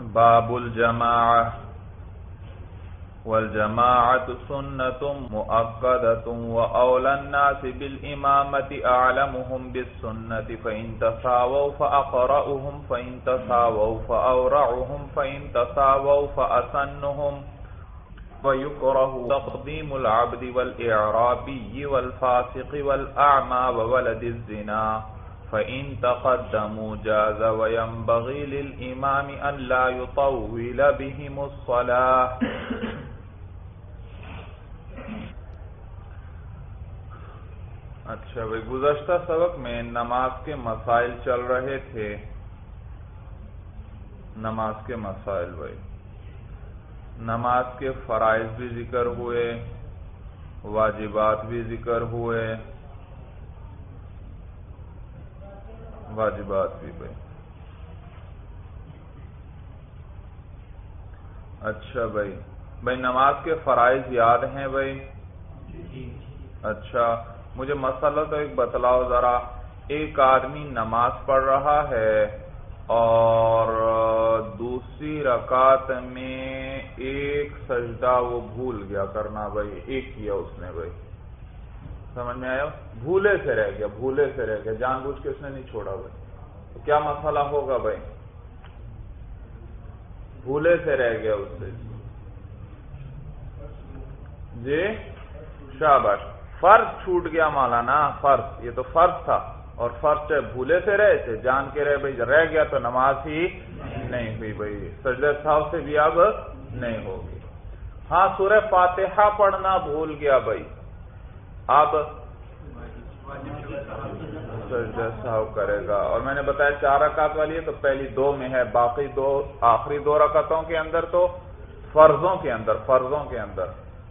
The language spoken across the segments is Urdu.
باب الجماعة. والجماعة سنة مؤقدة وأولى الناس بالإمامة أعلمهم بالسنة، فإن تساووا فأقرأهم، فإن تساووا فأورعهم، فإن تساووا فأسنهم. ويكره تقديم العبد والإعرابي والفاسق والأعمى وولد الزنا. فإن تقدموا جاز وينبغي للإمام أن لا يطول بهم الصلاة اچھا بھائی، گزشتہ سبق میں نماز کے مسائل چل رہے تھے۔ نماز کے مسائل، بھائی۔ نماز کے فرائض بھی ذکر ہوئے، واجبات بھی ذکر ہوئے۔ واجبات بھی بھائی۔ اچھا بھائی۔ بھائی نماز کے فرائض یاد ہیں بھائی؟ اچھا مجھے مسئلہ تو ایک بتلاؤ ذرا۔ ایک آدمی نماز پڑھ رہا ہے اور دوسری رکعت میں ایک سجدہ وہ بھول گیا کرنا بھائی ایک کیا اس نے بھائی۔ سمجھ میں آیا؟ بھولے سے رہ گیا، بھولے سے رہ گیا، جان بوجھ کے اس نے نہیں چھوڑا بھائی۔ تو کیا مسئلہ ہوگا بھائی؟ بھولے سے رہ گیا اس سے۔ جی؟ شاباش، فرض چھوٹ گیا مولانا، فرض، یہ تو فرض تھا۔ اور فرض چاہے بھولے سے رہے تھے جان کے رہے، بھائی، رہ گیا تو نماز ہی نہیں ہوئی بھائی۔ سجدہ صاحب سے بھی اب نہیں ہوگی۔ ہاں سورہ فاتحہ پڑھنا بھول گیا بھائی۔ اب سجدہ صاحب کرے گا۔ اور میں نے بتایا چار رکعت والی ہے، تو پہلی دو میں ہے، باقی دو، آخری دو رکعتوں کے اندر تو فرضوں کے اندر، فرضوں کے اندر۔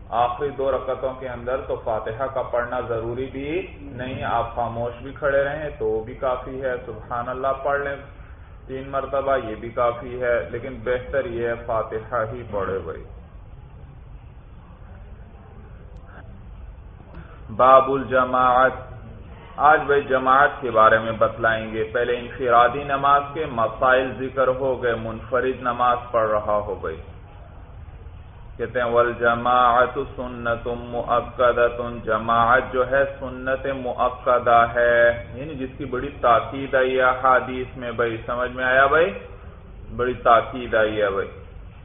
آخری دو رکعتوں کے اندر تو فاتحہ کا پڑھنا ضروری بھی نہیں، آپ خاموش بھی کھڑے رہیں تو وہ بھی کافی ہے، سبحان اللہ پڑھ لیں۔ تین مرتبہ یہ بھی کافی ہے، لیکن بہتر یہ ہے فاتحہ ہی پڑھے بھائی باب الجماعت آج بھائی جماعت کے بارے میں بتلائیں گے۔ پہلے انفرادی نماز کے مسائل ذکر ہو گئے، منفرد نماز پڑھ رہا ہو گئی۔ کہتے ہیں، والجماعت سنت مؤکدت جماعت جو ہے، سنت مؤکدہ ہے۔ یعنی جس کی بڑی تاکید آئی ہے حادیث میں، بھائی، سمجھ میں آیا بھائی؟ بڑی تاکید آئی ہے بھائی۔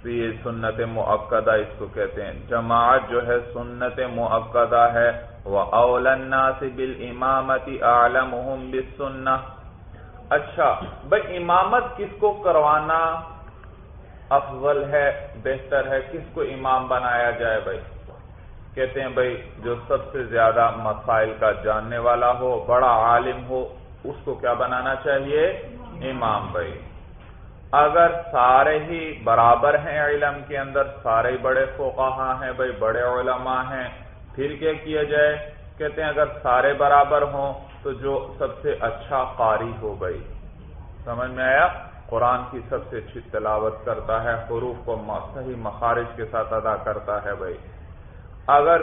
تو یہ سنت معقدہ اس کو کہتے ہیں۔ جماعت جو ہے، سنت معقدہ ہے۔ وہ اول الناس بالامامت اعلمهم بالسنہ اچھا بھائی امامت کس کو کروانا افضل ہے، بہتر ہے؟ کس کو امام بنایا جائے بھائی؟ کہتے ہیں بھائی، جو سب سے زیادہ مسائل کا جاننے والا ہو، بڑا عالم ہو، اس کو کیا بنانا چاہیے؟ امام بھائی۔ اگر سارے ہی برابر ہیں علم کے اندر، سارے ہی بڑے فوقہ ہیں بھائی، بڑے علماء ہیں پھر کیا کیا جائے؟ کہتے ہیں اگر سارے برابر ہوں تو جو سب سے اچھا قاری ہو بھائی سمجھ میں آیا؟ قرآن کی سب سے اچھی تلاوت کرتا ہے، حروف کو صحیح مخارج کے ساتھ ادا کرتا ہے بھائی۔ اگر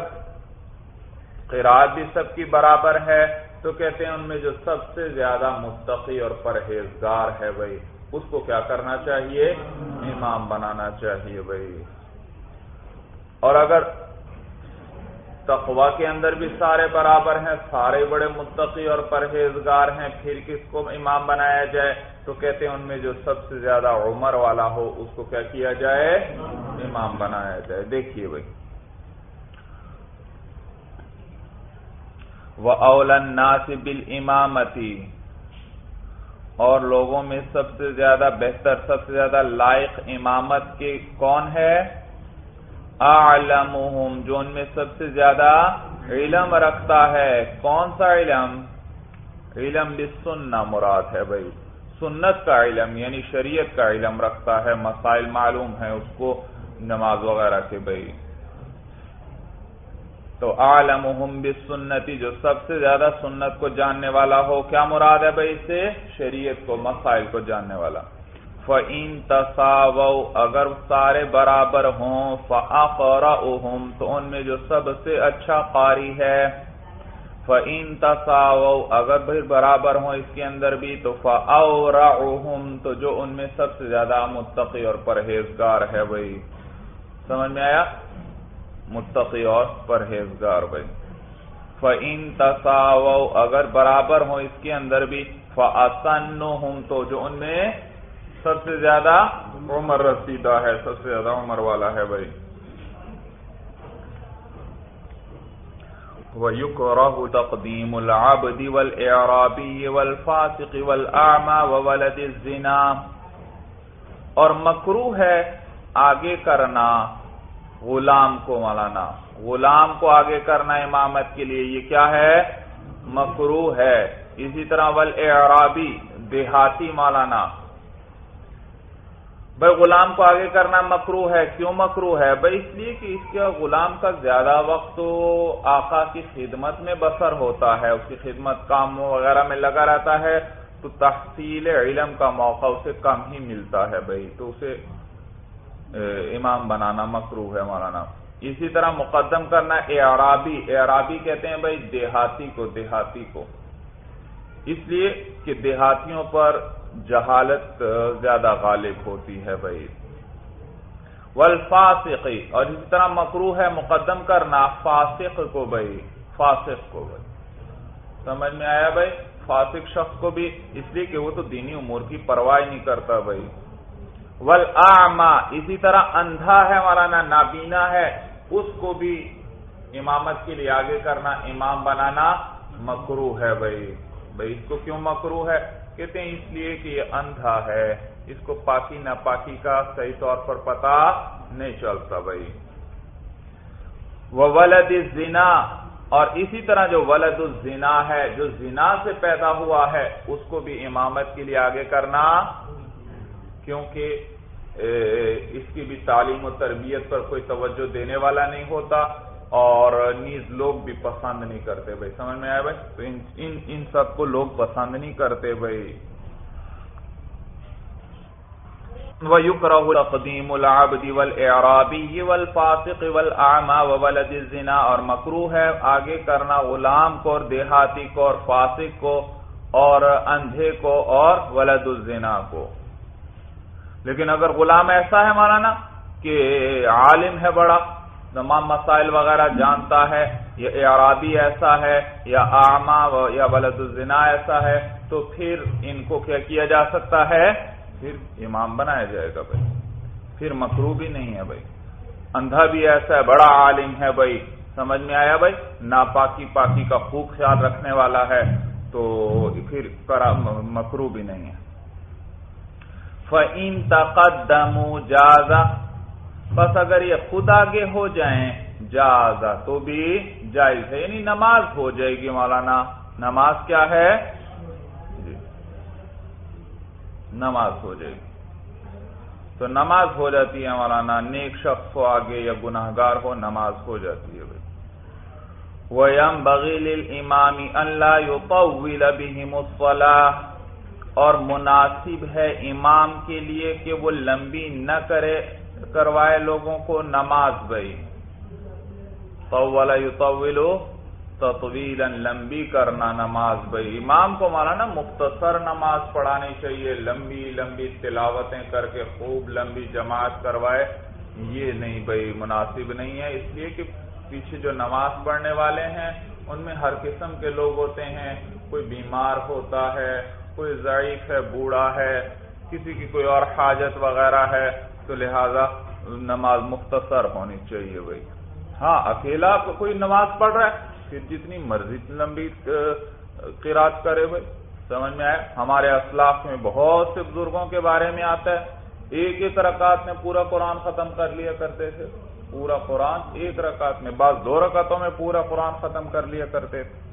قرآد بھی سب کی برابر ہے تو کہتے ہیں ان میں جو سب سے زیادہ مستقی اور پرہیزگار ہے بھائی، اس کو کیا کرنا چاہیے؟ امام بنانا چاہیے بھائی۔ اور اگر تقوا کے اندر بھی سارے برابر ہیں، سارے بڑے متقی اور پرہیزگار ہیں، پھر کس کو امام بنایا جائے؟ تو کہتے ہیں ان میں جو سب سے زیادہ عمر والا ہو، اس کو کیا کیا جائے؟ امام بنایا جائے۔ دیکھیے بھائی۔ وہ اولن ناصب امامتی اور لوگوں میں سب سے زیادہ بہتر، سب سے زیادہ لائق امامت کے کون ہے؟ اعلمهم جو ان میں سب سے زیادہ علم رکھتا ہے۔ کون سا علم؟ علم بالسنہ مراد ہے بھائی۔ سنت کا علم یعنی شریعت کا علم رکھتا ہے، مسائل معلوم ہے اس کو، نماز وغیرہ کے بھائی۔ تو عالمہم بالسنتی جو سب سے زیادہ سنت کو جاننے والا ہو، کیا مراد ہے بھائی اس سے شریعت کو، مسائل کو جاننے والا۔ فعین تصاو اگر سارے برابر ہوں فعقرا تو ان میں جو سب سے اچھا قاری ہے۔ فَإِن تَسَاوَوْا، اگر بھی برابر ہوں اس کے اندر بھی، تو فَأَوْرَعُهُمْ، تو جو ان میں سب سے زیادہ متقی اور پرہیزگار ہے بھئی سمجھ میں آیا؟ متقی اور پرہیزگار بھئی فَإِن تَسَاوَوْا، اگر برابر ہوں اس کے اندر بھی، فَأَسَنُّهُمْ، تو جو ان میں سب سے زیادہ عمر رسیدہ ہے، سب سے زیادہ عمر والا ہے بھئی وَيُكْرَهُ تَقْدِيمُ الْعَبْدِ وَالْإِعْرَابِيِّ وَالْفَاسِقِ وَالْأَعْمَى وَوَلَدِ الزِّنَا۔ اور مکروہ ہے آگے کرنا، غلام کو مولانا۔ غلام کو آگے کرنا امامت کے لیے، یہ کیا ہے؟ مکروہ ہے۔ اسی طرح والاعرابی دیہاتی مولانا۔ بھائی غلام کو آگے کرنا مکرو ہے، کیوں مکرو ہے؟ بھائی اس لیے کہ اس کے غلام کا زیادہ وقت تو آقا کی خدمت میں بسر ہوتا ہے، اس کی خدمت کام وغیرہ میں لگا رہتا ہے، تو تحصیل علم کا موقع اسے کم ہی ملتا ہے بھائی، تو اسے امام بنانا مکرو ہے مولانا۔ اسی طرح مقدم کرنا اعرابی اعرابی کہتے ہیں بھائی دیہاتی کو دیہاتی کو۔ اس لیے کہ دیہاتیوں پر جہالت زیادہ غالب ہوتی ہے بھائی۔ والفاسقی، اور اسی طرح مکرو ہے، مقدم کرنا فاسق کو بھائی، فاسق کو بھائی۔ سمجھ میں آیا بھائی؟ فاسق شخص کو بھی، اس لیے کہ وہ تو دینی امور کی پرواہ نہیں کرتا بھائی۔ ول اسی طرح اندھا ہے، مولانا نابینا ہے، اس کو بھی امامت کے لیے آگے کرنا، امام بنانا مکرو ہے بھائی۔ بھائی، اس کو کیوں مکرو ہے؟ کہتے ہیں اس لیے کہ یہ اندھا ہے۔ اس کو پاکی ناپاکی کا صحیح طور پر پتا نہیں چلتا بھائی۔ وہ ولد زنا اور اسی طرح جو ولد الزنا ہے، جو زنا سے پیدا ہوا ہے، اس کو بھی امامت کے لیے آگے کرنا۔ کیونکہ اس کی بھی تعلیم و تربیت پر کوئی توجہ دینے والا نہیں ہوتا۔ اور نیز لوگ بھی پسند نہیں کرتے بھائی سمجھ میں آیا بھائی؟ تو ان ان, ان سب کو لوگ پسند نہیں کرتے بھائی۔ وَيُكْرَهُ الْقَدِيمُ الْعَبْدِ وَالْإِعْرَابِيِّ وَالْفَاسِقِ وَالْأَعْمَى وَوَلَدِ الزِّنَا اور مکروح ہے۔ آگے کرنا غلام کو اور دیہاتی کو اور فاسق کو اور اندھے کو اور ولد الزنا کو۔ لیکن اگر غلام ایسا ہے مولانا کہ عالم ہے بڑا تمام مسائل وغیرہ جانتا ہے یا اعرابی ایسا ہے، یا آما یا ولد الزنا ایسا ہے، تو پھر ان کو کیا کیا جا سکتا ہے؟ پھر امام بنایا جائے گا بھائی۔ پھر مکرو بھی نہیں ہے بھائی۔ اندھا بھی ایسا ہے، بڑا عالم ہے بھائی۔ سمجھ میں آیا بھائی؟ ناپاکی پاکی کا خوب خیال رکھنے والا ہے، تو پھر مکرو بھی نہیں ہے۔ فعین تقدم جازا بس اگر یہ خود آگے ہو جائیں جازا تو بھی جائز ہے یعنی نماز ہو جائے گی مولانا۔ نماز کیا ہے؟ جی۔ نماز ہو جائے گی۔ تو نماز ہو جاتی ہے مولانا، نیک شخص ہو آگے یا گناہ گار ہو، نماز ہو جاتی ہے بھائی۔ ویم بغیل امامی اللہ بِهِمُ الصَّلَاةِ۔ اور مناسب ہے امام کے لیے کہ وہ لمبی نہ کرے۔ کروائے لوگوں کو نماز بھائی۔ طول یطولو تطویلا لمبی کرنا نماز بھائی۔ امام کو مانا نا مختصر نماز پڑھانی چاہیے، لمبی لمبی تلاوتیں کر کے خوب لمبی جماعت کروائے۔ یہ نہیں بھائی، مناسب نہیں ہے۔ اس لیے کہ پیچھے جو نماز پڑھنے والے ہیں، ان میں ہر قسم کے لوگ ہوتے ہیں۔ کوئی بیمار ہوتا ہے، کوئی ضعیف ہے، بوڑھا ہے، کسی کی کوئی اور حاجت وغیرہ ہے۔ تو لہذا نماز مختصر ہونی چاہیے بھائی۔ ہاں اکیلا کوئی نماز پڑھ رہا ہے، پھر جتنی مرضی لمبی قرات کرے بھائی۔ سمجھ میں آئے ہمارے اسلاف میں بہت سے بزرگوں کے بارے میں آتا ہے۔ ایک ایک رکعت میں پورا قرآن ختم کر لیا کرتے تھے۔ پورا قرآن ایک رکعت میں، بعض دو رکعتوں میں پورا قرآن ختم کر لیا کرتے تھے۔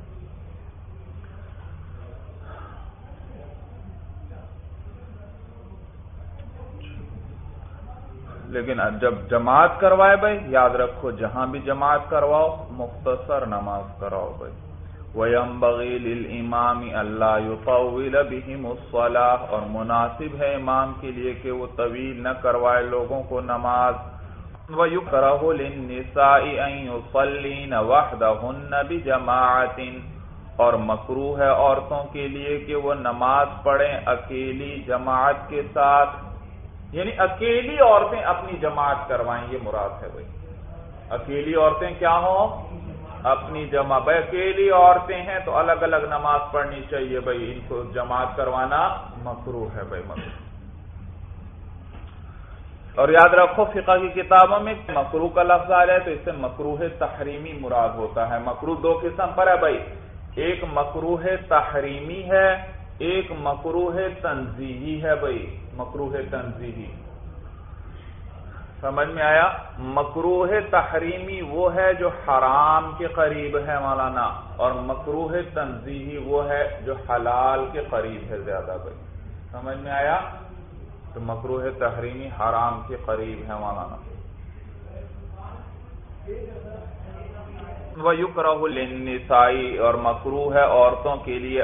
لیکن جب جماعت کروائے بھائی، یاد رکھو جہاں بھی جماعت کرواؤ، مختصر نماز کراؤ بھائی۔ ویم بغیل امام اللہ الصلاح اور مناسب ہے امام کے لیے کہ وہ طویل نہ کروائے لوگوں کو نماز۔ وَيُكْرَهُ لِلنِّسَاءِ أَن يُصَلِّينَ وَحْدَهُنَّ بِجَمَاعَةٍ۔ اور مکرو ہے عورتوں کے لیے کہ وہ نماز پڑھیں اکیلی جماعت کے ساتھ۔ یعنی اکیلی عورتیں اپنی جماعت کروائیں، یہ مراد ہے بھائی اکیلی عورتیں کیا ہوں؟ اپنی جمع بھائی اکیلی عورتیں ہیں تو الگ الگ نماز پڑھنی چاہیے، بھائی ان کو جماعت کروانا مکرو ہے، بھائی مکرو اور یاد رکھو، فقہ کی کتابوں میں مکرو کا لفظ آ جائے تو اس سے مکروح تحریمی مراد ہوتا ہے۔ مکرو دو قسم پر ہے بھائی۔ ایک مکروح تحریمی ہے، ایک مکروح تنظیحی ہے، بھائی۔ مکروح تنظیحی سمجھ میں آیا؟ مکروح تحریمی وہ ہے جو حرام کے قریب ہے مولانا، اور مکروح تنظیحی وہ ہے جو حلال کے قریب ہے زیادہ بھائی۔ سمجھ میں آیا؟ تو مکروح تحریمی حرام کے قریب ہے مولانا۔ وَيُكْرَهُ لِلنِّسَاءِ، اور مکرو ہے عورتوں کے لیے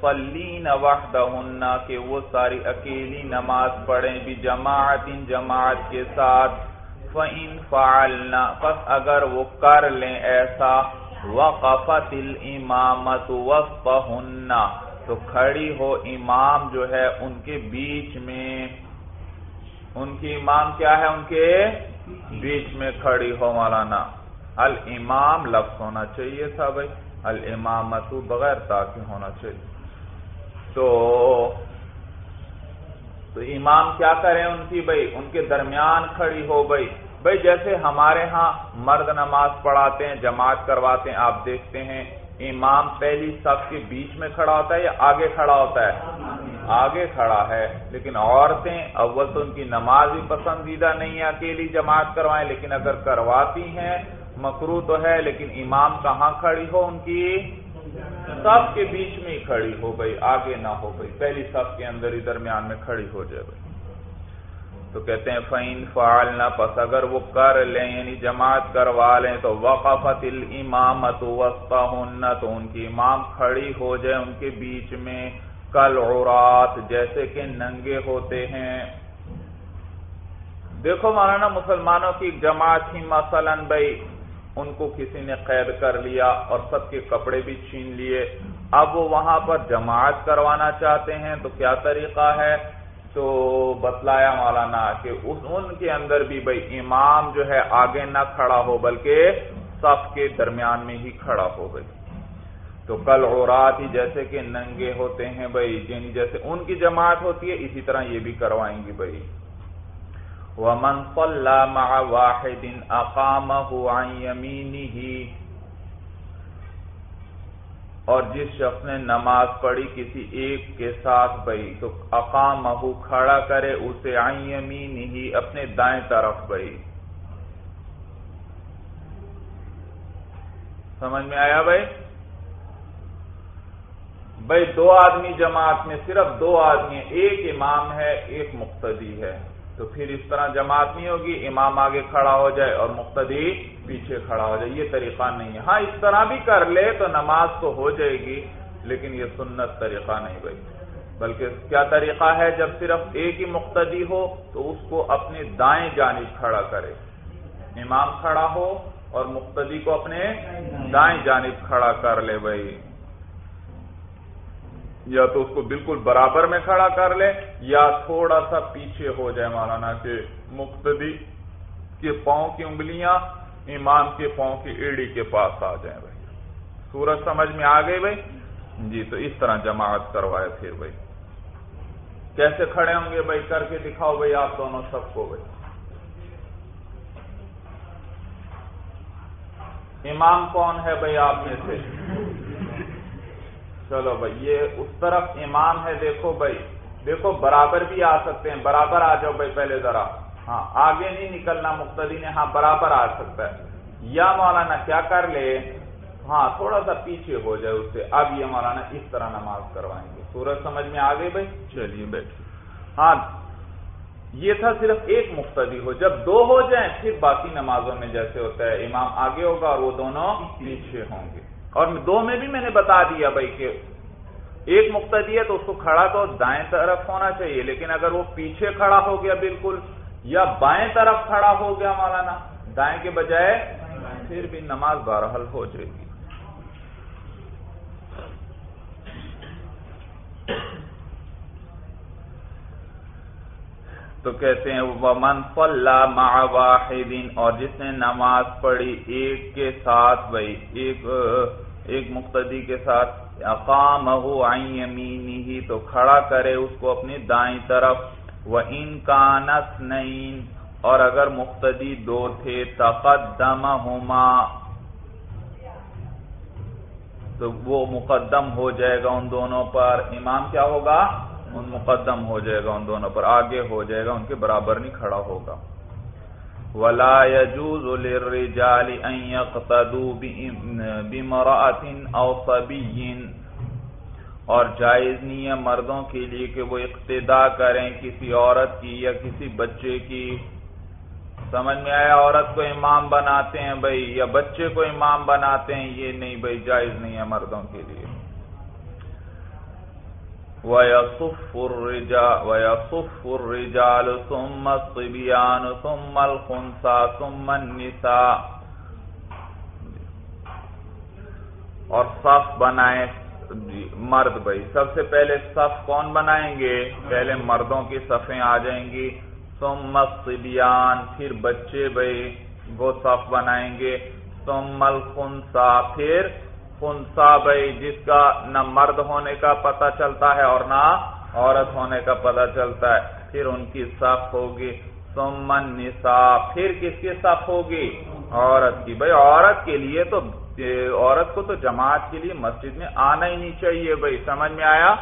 فلین وحدہن کہ وہ ساری اکیلی نماز پڑھیں بھی جماعت جماعت کے ساتھ۔ فَإِن فَعَلْنَا، پس اگر وہ کر لیں ایسا، وقفت الامامت وسطہن تو کھڑی ہو امام جو ہے ان کے بیچ میں۔ ان کی امام کیا ہے؟ ان کے بیچ میں کھڑی ہو مولانا۔ الامام لفظ ہونا چاہیے تھا بھائی۔ المامت بغیر تاکہ ہونا چاہیے۔ تو تو امام کیا کریں ان کی بھائی؟ ان کے درمیان کھڑی ہو بھائی۔ بھائی جیسے ہمارے ہاں مرد نماز پڑھاتے ہیں، جماعت کرواتے ہیں، آپ دیکھتے ہیں، امام پہلی صف کے بیچ میں کھڑا ہوتا ہے یا آگے کھڑا ہوتا ہے؟ آگے کھڑا ہے۔ لیکن عورتیں اول تو ان کی نماز بھی پسندیدہ نہیں ہے، اکیلی جماعت کروائیں، لیکن اگر کرواتی ہیں مکرو تو ہے، لیکن امام کہاں کھڑی ہو ان کی؟ سب کے بیچ میں ہی کھڑی ہو گئی، آگے نہ ہو گئی، پہلی سب کے اندر ہی درمیان میں کھڑی ہو جائے بھائی تو کہتے ہیں فائن فعال نہ پس اگر وہ کر لیں یعنی جماعت کروا لیں، تو وقفت الامامت وسطہ تو ان کی امام کھڑی ہو جائے ان کے بیچ میں۔ کل عورات جیسے کہ ننگے ہوتے ہیں۔ دیکھو مولانا، مسلمانوں کی جماعت ہی مثلا بھائی ان کو کسی نے قید کر لیا اور سب کے کپڑے بھی چھین لیے۔ اب وہ وہاں پر جماعت کروانا چاہتے ہیں تو کیا طریقہ ہے؟ تو بتلایا مولانا کہ ان کے اندر بھی بھائی امام جو ہے آگے نہ کھڑا ہو، بلکہ سب کے درمیان میں ہی کھڑا ہو گئی۔ تو کل عورات ہی جیسے کہ ننگے ہوتے ہیں بھائی یعنی جیسے ان کی جماعت ہوتی ہے، اسی طرح یہ بھی کروائیں گی بھائی۔ ومن صلى مع واحد اقامه عن يمينه اور جس شخص نے نماز پڑھی کسی ایک کے ساتھ بھئی، تو اقامه کھڑا کرے اسے عن يمينه اپنے دائیں طرف بھئی۔ سمجھ میں آیا بھائی بھائی دو آدمی جماعت میں صرف دو آدمی ایک امام ہے، ایک مقتدی ہے۔ تو پھر اس طرح جماعت نہیں ہوگی، امام آگے کھڑا ہو جائے اور مقتدی پیچھے کھڑا ہو جائے، یہ طریقہ نہیں ہے۔ ہاں اس طرح بھی کر لے تو نماز تو ہو جائے گی، لیکن یہ سنت طریقہ نہیں بھائی۔ بلکہ کیا طریقہ ہے؟ جب صرف ایک ہی مقتدی ہو تو اس کو اپنے دائیں جانب کھڑا کرے۔ امام کھڑا ہو اور مقتدی کو اپنے دائیں جانب کھڑا کر لے بھائی۔ یا تو اس کو بالکل برابر میں کھڑا کر لے، یا تھوڑا سا پیچھے ہو جائے مولانا کہ مقتدی کے پاؤں کی انگلیاں، امام کے پاؤں کی ایڑی کے پاس آ جائیں بھائی۔ سورج سمجھ میں آ گئی بھائی؟ جی تو اس طرح جماعت کروائے پھر بھائی۔ کیسے کھڑے ہوں گے بھائی؟ کر کے دکھاؤ بھائی آپ دونوں سب کو بھائی۔ امام کون ہے بھائی آپ میں سے؟ چلو بھائی یہ اس طرف امام ہے دیکھو بھائی۔ دیکھو برابر بھی آ سکتے ہیں برابر آ جاؤ بھائی پہلے ذرا۔ ہاں آگے نہیں نکلنا مقتدی نے ہاں برابر آ سکتا ہے۔ یا مولانا کیا کر لے؟ ہاں تھوڑا سا پیچھے ہو جائے اس سے۔ اب یہ مولانا اس طرح نماز کروائیں گے۔ سورج سمجھ میں آ گئی بھائی؟ چلیے بیٹھ ہاں یہ تھا صرف ایک مقتدی ہو۔ جب دو ہو جائیں پھر باقی نمازوں میں جیسے ہوتا ہے امام آگے ہوگا اور وہ دونوں پیچھے ہوں گے۔ اور دو میں بھی میں نے بتا دیا بھائی کہ ایک مقتدی ہے تو اس کو کھڑا تو دائیں طرف ہونا چاہیے، لیکن اگر وہ پیچھے کھڑا ہو گیا بالکل یا بائیں طرف کھڑا ہو گیا مولانا، دائیں کے بجائے پھر بھی نماز بہرحل ہو جائے گی۔ تو کہتے ہیں، ومن صلى مع واحد، اور جس نے نماز پڑھی ایک کے ساتھ، بھائی، ایک ایک مقتدی کے ساتھ اقامه عن يمينه تو کھڑا کرے اس کو اپنی دائیں طرف وان كان اثنين، اور اگر مقتدی دو تھے، تقدمهما، تو وہ مقدم ہو جائے گا ان دونوں پر۔ امام کیا ہوگا؟ ان مقدم ہو جائے گا ان دونوں پر، آگے ہو جائے گا، ان کے برابر نہیں کھڑا ہوگا۔ ولا يجوز للرجال ان يقتدوا بامراه او صبي۔ اور جائز نہیں ہے مردوں کے لیے کہ وہ اقتدا کریں کسی عورت کی یا کسی بچے کی۔ سمجھ میں آیا؟ عورت کو امام بناتے ہیں بھائی یا بچے کو امام بناتے ہیں، یہ نہیں بھائی، جائز نہیں ہے مردوں کے لیے۔ وَيَصُفُّ الرِّجَالُ ثُمَّ الصِّبْيَانُ ثُمَّ الْخُنْسَى ثُمَّ النِّسَاءُ اور صف بنائیں مرد بھائی۔ سب سے پہلے صف کون بنائیں گے؟ پہلے مردوں کی صفیں آ جائیں گی۔ ثم الصبیان پھر بچے بھائی، وہ صف بنائیں گے۔ ثم الخنسا پھر خنسا بھائی جس کا نہ مرد ہونے کا پتہ چلتا ہے اور نہ عورت ہونے کا پتہ چلتا ہے، پھر ان کی صف ہوگی۔ ثم النساء، پھر کس کی صف ہوگی؟ عورت کی۔ بھائی، عورت کے لیے تو، عورت کو تو جماعت کے لیے مسجد میں آنا ہی نہیں چاہیے۔ بھائی، سمجھ میں آیا؟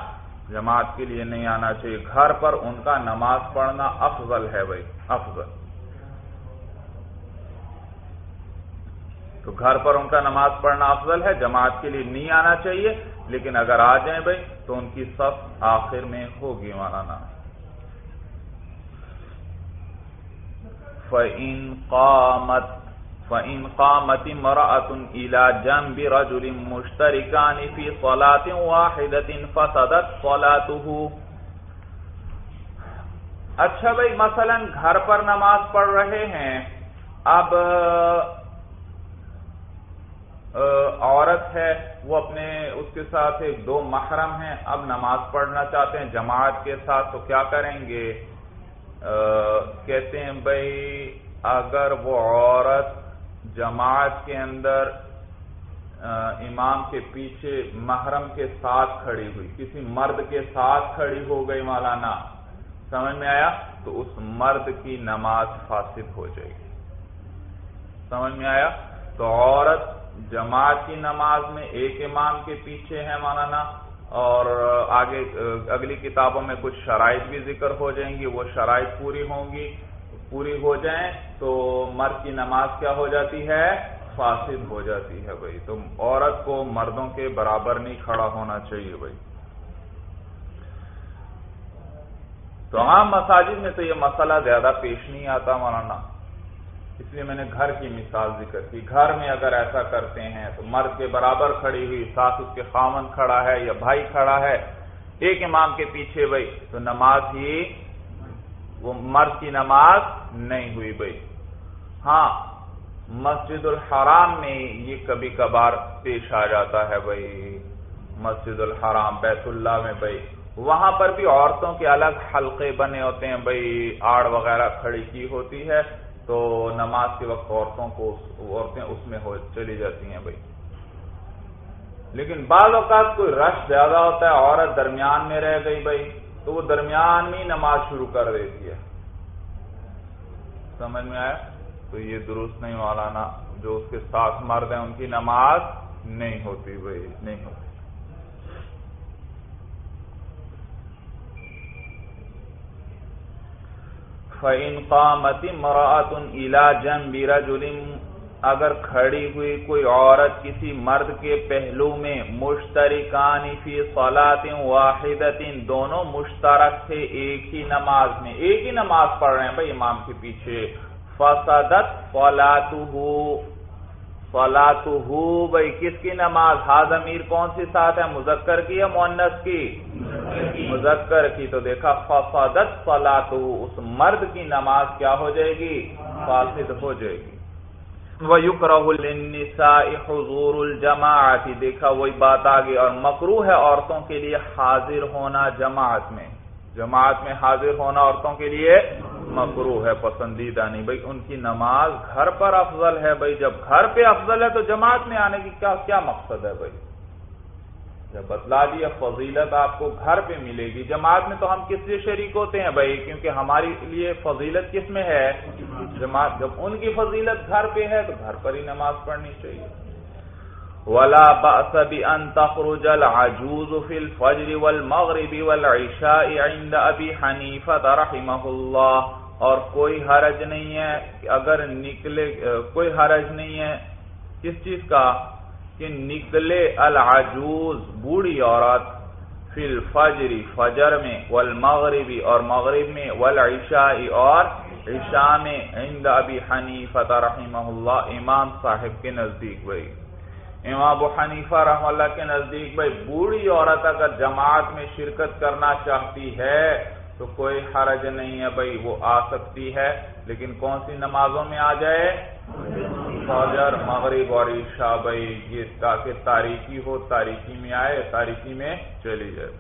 جماعت کے لیے نہیں آنا چاہیے۔ گھر پر ان کا نماز پڑھنا افضل ہے بھائی، افضل۔ تو گھر پر ان کا نماز پڑھنا افضل ہے، جماعت کے لیے نہیں آنا چاہیے، لیکن اگر آ جائیں بھائی، تو ان کی سب آخر میں ہوگی مولانا۔ فَإِن قَامَتْ فَإِن قَامَتِ مَرَأَةٌ إِلَى جَنْبِ رَجُلٍ مُشْتَرِكَانِ فِي صَلَاةٍ وَاحِدَةٍ فَسَدَتْ صَلَاتُهُ۔ اچھا بھئی مثلا گھر پر نماز پڑھ رہے ہیں، اب عورت ہے، وہ اپنے، اس کے ساتھ ایک دو محرم ہیں، اب نماز پڑھنا چاہتے ہیں جماعت کے ساتھ، تو کیا کریں گے؟ کہتے ہیں بھئی اگر وہ عورت جماعت کے اندر امام کے پیچھے محرم کے ساتھ کھڑی ہوئی، کسی مرد کے ساتھ کھڑی ہو گئی مولانا، سمجھ میں آیا؟ تو اس مرد کی نماز فاسد ہو جائے گی۔ سمجھ میں آیا؟ تو عورت جماعت کی نماز میں ایک امام کے پیچھے ہے مولانا، اور آگے، اگلی کتابوں میں کچھ شرائط بھی ذکر ہو جائیں گی، وہ شرائط پوری ہوں گی، پوری ہو جائیں تو مرد کی نماز کیا ہو جاتی ہے؟ فاسد ہو جاتی ہے بھائی۔ تو عورت کو مردوں کے برابر نہیں کھڑا ہونا چاہیے بھائی۔ تو عام مساجد میں تو یہ مسئلہ زیادہ پیش نہیں آتا مولانا۔ اس لیے میں نے گھر کی مثال ذکر کی۔ گھر میں اگر ایسا کرتے ہیں تو مرد کے برابر کھڑی ہوئی ساتھ اس کے خامن کھڑا ہے یا بھائی کھڑا ہے، ایک امام کے پیچھے بھائی، تو نماز ہی، وہ مرد کی نماز نہیں ہوئی بھائی۔ ہاں مسجد الحرام میں یہ کبھی کبھار پیش آ جاتا ہے بھائی۔ مسجد الحرام، بیت اللہ میں بھائی۔ وہاں پر بھی عورتوں کے الگ حلقے بنے ہوتے ہیں بھائی۔ آڑ وغیرہ کھڑی کی ہوتی ہے۔ تو نماز کے وقت عورتوں کو عورتیں اس میں چلی جاتی ہیں بھائی۔ لیکن بعض اوقات کوئی رش زیادہ ہوتا ہے، عورت درمیان میں رہ گئی بھائی، تو وہ درمیان میں نماز شروع کر دیتی ہے۔ سمجھ میں آیا؟ تو یہ درست نہیں والانا جو اس کے ساتھ مرد ہیں، ان کی نماز نہیں ہوتی بھائی، نہیں ہوتی۔ فَإِن قَامَتِ مَرَأَةٌ إِلَى جَنْبِ رَجُلٍ، اگر کھڑی ہوئی کوئی عورت کسی مرد کے پہلو میں مشترکانی فی صلاۃ واحدۃ، دونوں مشترک تھے ایک ہی نماز میں، ایک ہی نماز پڑھ رہے ہیں بھائی امام کے پیچھے، فسدت صلاتہ صلاتہ بھائی کس کی نماز؟ ہاض امیر کون سی ساتھ ہے؟ مذکر کی یا مونس کی؟ مذکر کی۔ تو دیکھا فسدت صلاتہ اس مرد کی نماز کیا ہو جائے گی؟ فاسد ہو جائے گی۔ لِلنِّسَاءِ حُضُورُ الْجَمَاعَةِ۔ دیکھا، وہی بات آگئی اور مکرو ہے عورتوں کے لیے حاضر ہونا جماعت میں۔ جماعت میں حاضر ہونا عورتوں کے لیے مکرو ہے، پسندیدہ نہیں۔ بھائی، ان کی نماز گھر پر افضل ہے۔ بھائی، جب گھر پہ افضل ہے تو جماعت میں آنے کی کیا کیا مقصد ہے بھائی؟ جب بتلا دیا، فضیلت آپ کو گھر پہ ملے گی۔ جماعت میں تو ہم کس لیے شریک ہوتے ہیں بھائی؟ کیونکہ ہماری لیے فضیلت کس میں ہے؟ جماعت جب ان کی فضیلت گھر پہ ہے تو گھر پر ہی نماز پڑھنی چاہیے۔ ولا بأس بأن تخرج العجوز في الفجر والمغرب والعشاء عند ابي حنيفه رحمه الله. اور کوئی حرج نہیں ہے اگر نکلے، کوئی حرج نہیں ہے کس چیز کا؟ کہ نکلے العجوز بوڑھی عورت فی الفجر، فجر میں والمغربی اور مغرب میں، والعشاء، اور عشاء میں، عند ابی حنیفہ رحمہ اللہ، امام صاحب کے نزدیک بھائی امام ابو حنیفہ رحم اللہ کے نزدیک، بھائی، بوڑھی عورت اگر جماعت میں شرکت کرنا چاہتی ہے تو کوئی حرج نہیں ہے، بھائی، وہ آ سکتی ہے۔ لیکن کون سی نمازوں میں آ جائے؟ فجر، مغرب اور عشاء، بھائی، یہ تاکہ تاریخی ہو، تاریخی میں آئے، تاریخی میں چلی جائے۔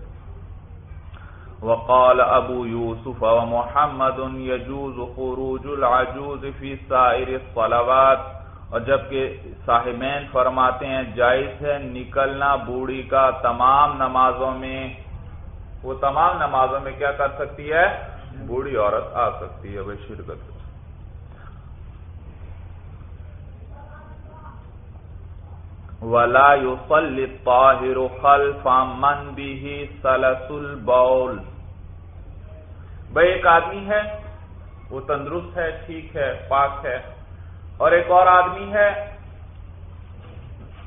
وقال ابو یوسف و محمد یجوز خروج العجوز فی سائر الصلوات۔ اور جبکہ صاحبین فرماتے ہیں جائز ہے نکلنا بوڑھی کا تمام نمازوں میں، وہ تمام نمازوں میں کیا کر سکتی ہے؟ بوڑھی عورت آ سکتی ہے، بھائی شرکت۔ ولا يصلي الطاهر خلف من به سلس البول۔ بھائی ایک آدمی ہے، وہ تندرست ہے، ٹھیک ہے، پاک ہے۔ اور ایک اور آدمی ہے،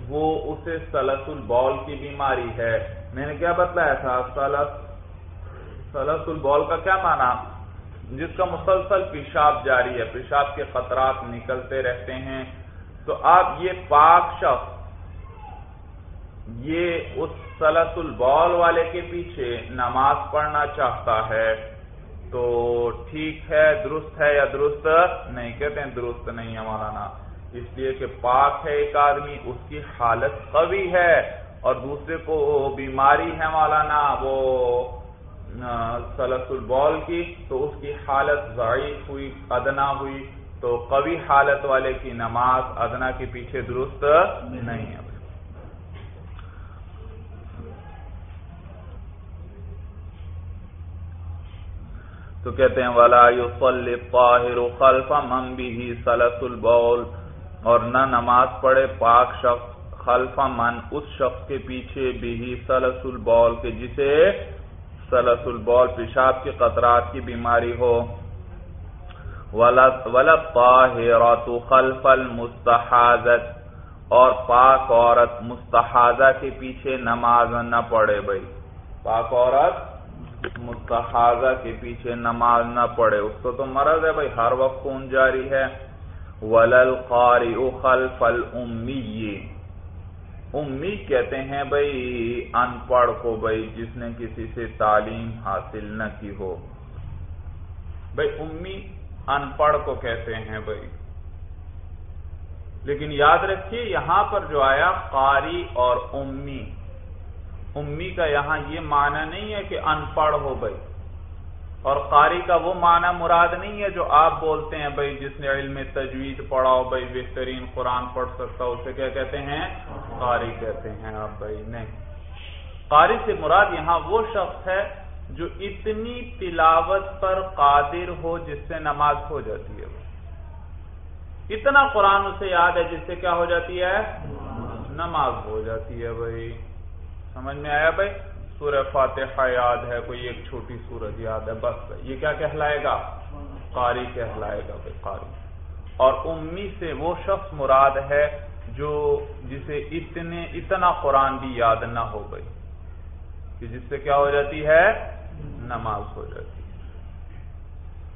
وہ اسے سلس البول کی بیماری ہے۔ میں نے کیا بتلایا تھا؟ سلس سلس البول کا کیا مانا جس کا مسلسل پیشاب جاری ہے، پیشاب کے خطرات نکلتے رہتے ہیں۔ تو آپ یہ پاک شخص، یہ اس سلس البول والے کے پیچھے نماز پڑھنا چاہتا ہے۔ تو ٹھیک ہے، درست ہے یا درست؟ نہیں، کہتے ہیں درست نہیں ہے مولانا۔ اس لیے کہ پاک ہے ایک آدمی، اس کی حالت قوی ہے اور دوسرے کو بیماری ہے مولانا، وہ سلس البول کی، تو اس کی حالت ضعیف ہوئی، ادنا ہوئی، تو قوی حالت والے کی نماز ادنا کے پیچھے درست نہیں ہے۔ تو کہتے ہیں، ولا يصلي خلف من به سلس البول اور نہ نماز پڑھے پاک شخص خلف من اس شخص کے پیچھے بھی سلس البول کے جسے سلس البول پیشاب کے قطرات کی بیماری ہو۔ ولا الطاهرات خلف اور پاک عورت مستحاضہ کے پیچھے نماز نہ پڑھے بھائی۔ پاک عورت مستحاضہ کے پیچھے نماز نہ پڑھے۔ اس کو تو مرض ہے بھائی، ہر وقت خون جاری ہے۔ ولل قاری خلف امی امی کہتے ہیں بھائی، ان پڑھ کو بھائی، جس نے کسی سے تعلیم حاصل نہ کی ہو۔ بھائی، امی ان پڑھ کو کہتے ہیں بھائی۔ لیکن یاد رکھیے، یہاں پر جو آیا قاری اور امی۔ امی کا یہاں یہ معنی نہیں ہے کہ ان پڑھ ہو بھائی۔ اور قاری کا وہ معنی مراد نہیں ہے جو آپ بولتے ہیں، بھائی، جس نے علم تجوید پڑھا ہو، بھائی، بہترین قرآن پڑھ سکتا اسے کیا کہتے ہیں؟ قاری کہتے ہیں آپ بھائی، نہیں۔ قاری سے مراد یہاں وہ شخص ہے جو اتنی تلاوت پر قادر ہو جس سے نماز ہو جاتی ہے۔ اتنا قرآن اسے یاد ہے جس سے کیا ہو جاتی ہے؟ نماز ہو جاتی ہے بھائی۔ سمجھ میں آیا بھائی؟ سورہ فاتحہ یاد ہے، کوئی ایک چھوٹی سورج یاد ہے، بس یہ کیا کہلائے گا؟ قاری کہلائے گا بھائی، قاری۔ اور امی سے وہ شخص مراد ہے جو جسے اتنے، اتنا قرآن بھی یاد نہ ہو گئی کہ جس سے کیا ہو جاتی ہے؟ نماز ہو جاتی۔ ہے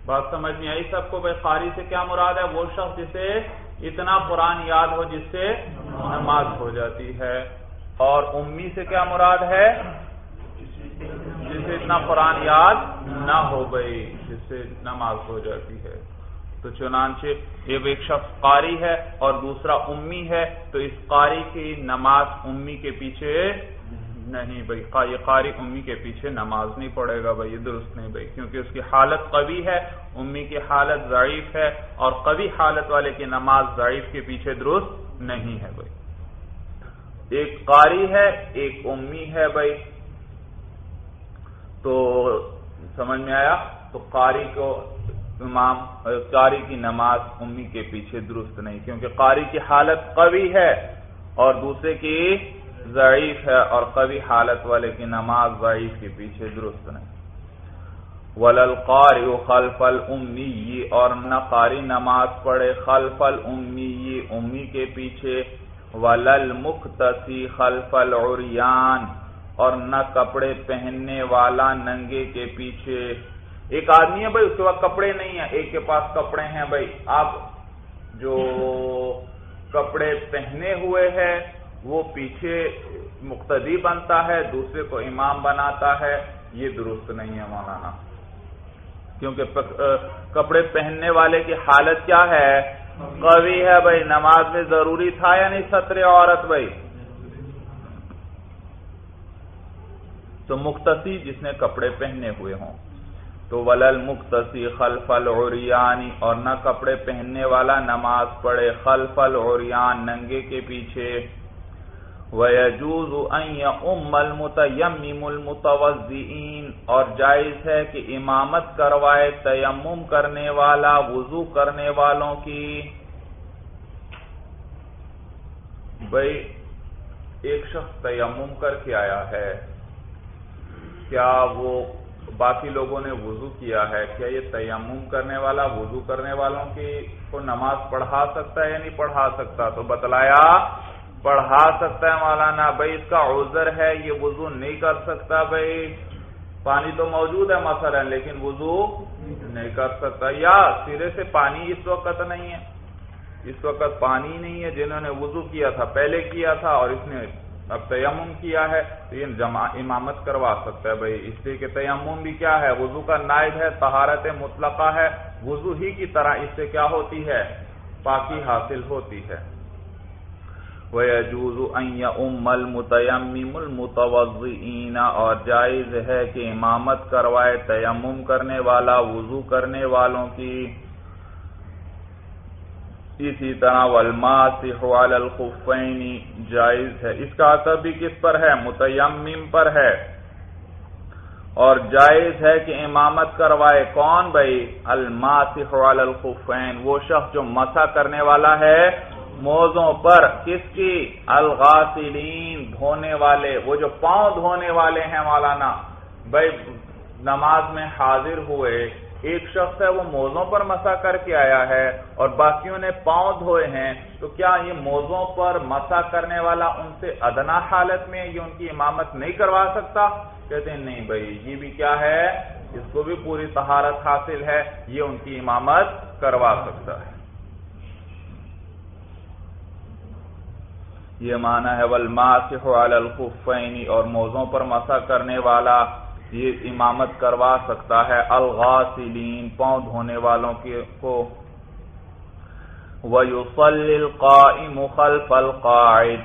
بات سمجھ میں آئی سب کو بھائی؟ قاری سے کیا مراد ہے؟ وہ شخص جسے اتنا قرآن یاد ہو جس سے نماز ہو جاتی ہے۔ اور امی سے کیا مراد ہے؟ جس سے اتنا قرآن یاد نہ ہو گئی جس سے نماز ہو جاتی ہے۔ تو چنانچہ یہ ایک شخص قاری ہے اور دوسرا امی ہے، تو اس قاری کی نماز امی کے پیچھے نہیں بھائی یہ قاری امی کے پیچھے نماز نہیں پڑھے گا بھائی، یہ درست نہیں بھائی، کیونکہ اس کی حالت قوی ہے، امی کی حالت ضعیف ہے اور قوی حالت والے کی نماز ضعیف کے پیچھے درست نہیں ہے بھائی۔ ایک قاری ہے، ایک امی ہے بھائی۔ تو سمجھ میں آیا؟ تو قاری کو امام، قاری کی نماز امی کے پیچھے درست نہیں، کیونکہ قاری کی حالت قوی ہے اور دوسرے کی ضعیف ہے، اور قوی حالت والے کی نماز ضعیف کے پیچھے درست نہیں۔ ولل قاری خلف امی اور نہ قاری نماز پڑھے، خلف امی امی کے پیچھے ولل مختصی خلف العریان، اور نہ کپڑے پہننے والا ننگے کے پیچھے۔ ایک آدمی ہے بھائی، اس کے بعد کپڑے نہیں ہیں، ایک کے پاس کپڑے ہیں بھائی۔ اب جو کپڑے پہنے ہوئے ہیں وہ پیچھے مقتدی بنتا ہے، دوسرے کو امام بناتا ہے۔ یہ درست نہیں ہے مولانا۔ کیونکہ کپڑے پہننے والے کی حالت کیا ہے؟ قوی ہے بھائی، نماز میں ضروری تھا یا نہیں؟ سترے عورت بھائی۔ تو مختصی جس نے کپڑے پہنے ہوئے ہوں۔ تو ولل مختصی خلف العریانی، اور نہ کپڑے پہننے والا نماز پڑھے خلف العریان، ننگے کے پیچھے۔ وَيَجُوزُ أَن يَأُمَّ الْمُتَيَمِّمُ الْمُتَوَزِّئِينَ اور جائز ہے کہ امامت کروائے تیمم کرنے والا، وضو کرنے والوں کی۔ بھئی، ایک شخص تیمم کر کے آیا ہے۔ کیا وہ باقی لوگوں نے وضو کیا ہے؟ کیا یہ تیمم کرنے والا، وضو کرنے والوں کی کو نماز پڑھا سکتا ہے یا نہیں پڑھا سکتا؟ تو بتلایا پڑھا سکتا ہے مولانا بھائی، اس کا عذر ہے، یہ وضو نہیں کر سکتا بھائی۔ پانی تو موجود ہے مثلا، لیکن وضو نہیں کر سکتا۔ یا سرے سے پانی اس وقت نہیں ہے۔ اس وقت پانی نہیں ہے جنہوں نے وضو کیا تھا۔ پہلے کیا تھا اور اس نے اب تیمم کیا ہے۔ تو یہ امامت کروا سکتا ہے بھائی۔ اس لیے کہ تیمم بھی کیا ہے؟ وضو کا نائب ہے، طہارت مطلقہ ہے۔ وضو ہی کی طرح اس سے کیا ہوتی ہے؟ پاکی حاصل ہوتی ہے۔ وَيَجُوزُ أَن يَأُمَّ الْمُتَيَمِّمُ الْمُتَوَضِّئِينَ اور جائز ہے کہ امامت کروائے تیمم کرنے والا، وضو کرنے والوں کی۔ اسی طرح والماسح علی الخفین جائز ہے۔ اس کا اثر بھی کس پر ہے؟ متیمم پر ہے۔ اور جائز ہے کہ امامت کروائے کون بھائی؟ الماسح علی الخفین وہ شخص جو مسا کرنے والا ہے موزوں پر کس کی؟ الغاسلین دھونے والے، وہ جو پاؤں دھونے والے ہیں مولانا۔ بھائی، نماز میں حاضر ہوئے، ایک شخص ہے، وہ موزوں پر مسا کر کے آیا ہے اور باقیوں نے پاؤں دھوئے ہیں۔ تو کیا یہ موزوں پر مسا کرنے والا ان سے ادنا حالت میں یہ ان کی امامت نہیں کروا سکتا؟ کہتے ہیں، نہیں بھائی، یہ بھی کیا ہے؟ اس کو بھی پوری طہارت حاصل ہے، یہ ان کی امامت کروا سکتا ہے۔ یہ معنی ہے والماسح علی الخفین اور موزوں پر مسا کرنے والا، یہ امامت کروا سکتا ہے الغاسلین، پاؤں دھونے والوں کے کو۔ وَيُصَلِّ الْقَائِمُ خَلْفَ الْقَائِدِ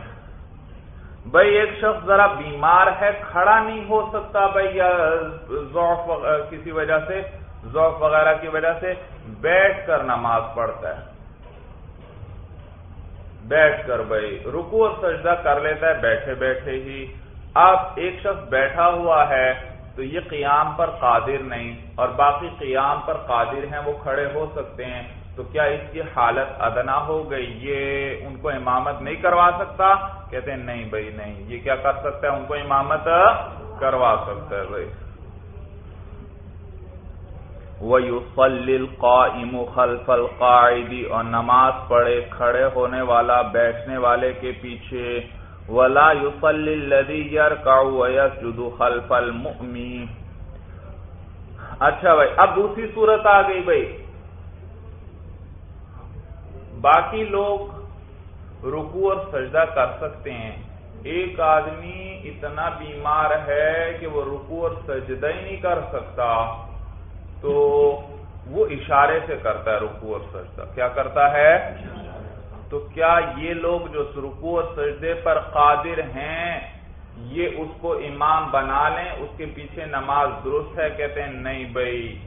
بھئی ایک شخص ذرا بیمار ہے، کھڑا نہیں ہو سکتا بھئی ضعف کسی وجہ سے، ضعف وغیرہ کی وجہ سے بیٹھ کر نماز پڑھتا ہے۔ بیٹھ کر بھئی رکو اور سجدہ کر لیتا ہے، بیٹھے بیٹھے ہی۔ اب ایک شخص بیٹھا ہوا ہے تو یہ قیام پر قادر نہیں، اور باقی قیام پر قادر ہیں، وہ کھڑے ہو سکتے ہیں۔ تو کیا اس کی حالت ادنا ہو گئی؟ یہ ان کو امامت نہیں کروا سکتا؟ کہتے ہیں، نہیں بھائی، نہیں۔ یہ کیا کر سکتا ہے؟ ان کو امامت کروا سکتا ہے بھائی۔ وَيُصَلِّ الْقَائِمُ خَلْفَ الْقَائِدِ اور نماز پڑھے، کھڑے ہونے والا، بیٹھنے والے کے پیچھے۔ ولا يصلي الذي يركع ويسجد خلف المؤمن۔ اچھا بھائی، اب دوسری صورت آ گئی بھائی۔ باقی لوگ رکو اور سجدہ کر سکتے ہیں۔ ایک آدمی اتنا بیمار ہے کہ وہ رکو اور سجدہ ہی نہیں کر سکتا۔ تو وہ اشارے سے کرتا ہے رکو اور سجدہ۔ کیا کرتا ہے؟ تو کیا یہ لوگ جو سرکو اور سجدے پر قادر ہیں، یہ اس کو امام بنا لیں؟ اس کے پیچھے نماز درست ہے؟ کہتے ہیں، نہیں بھائی،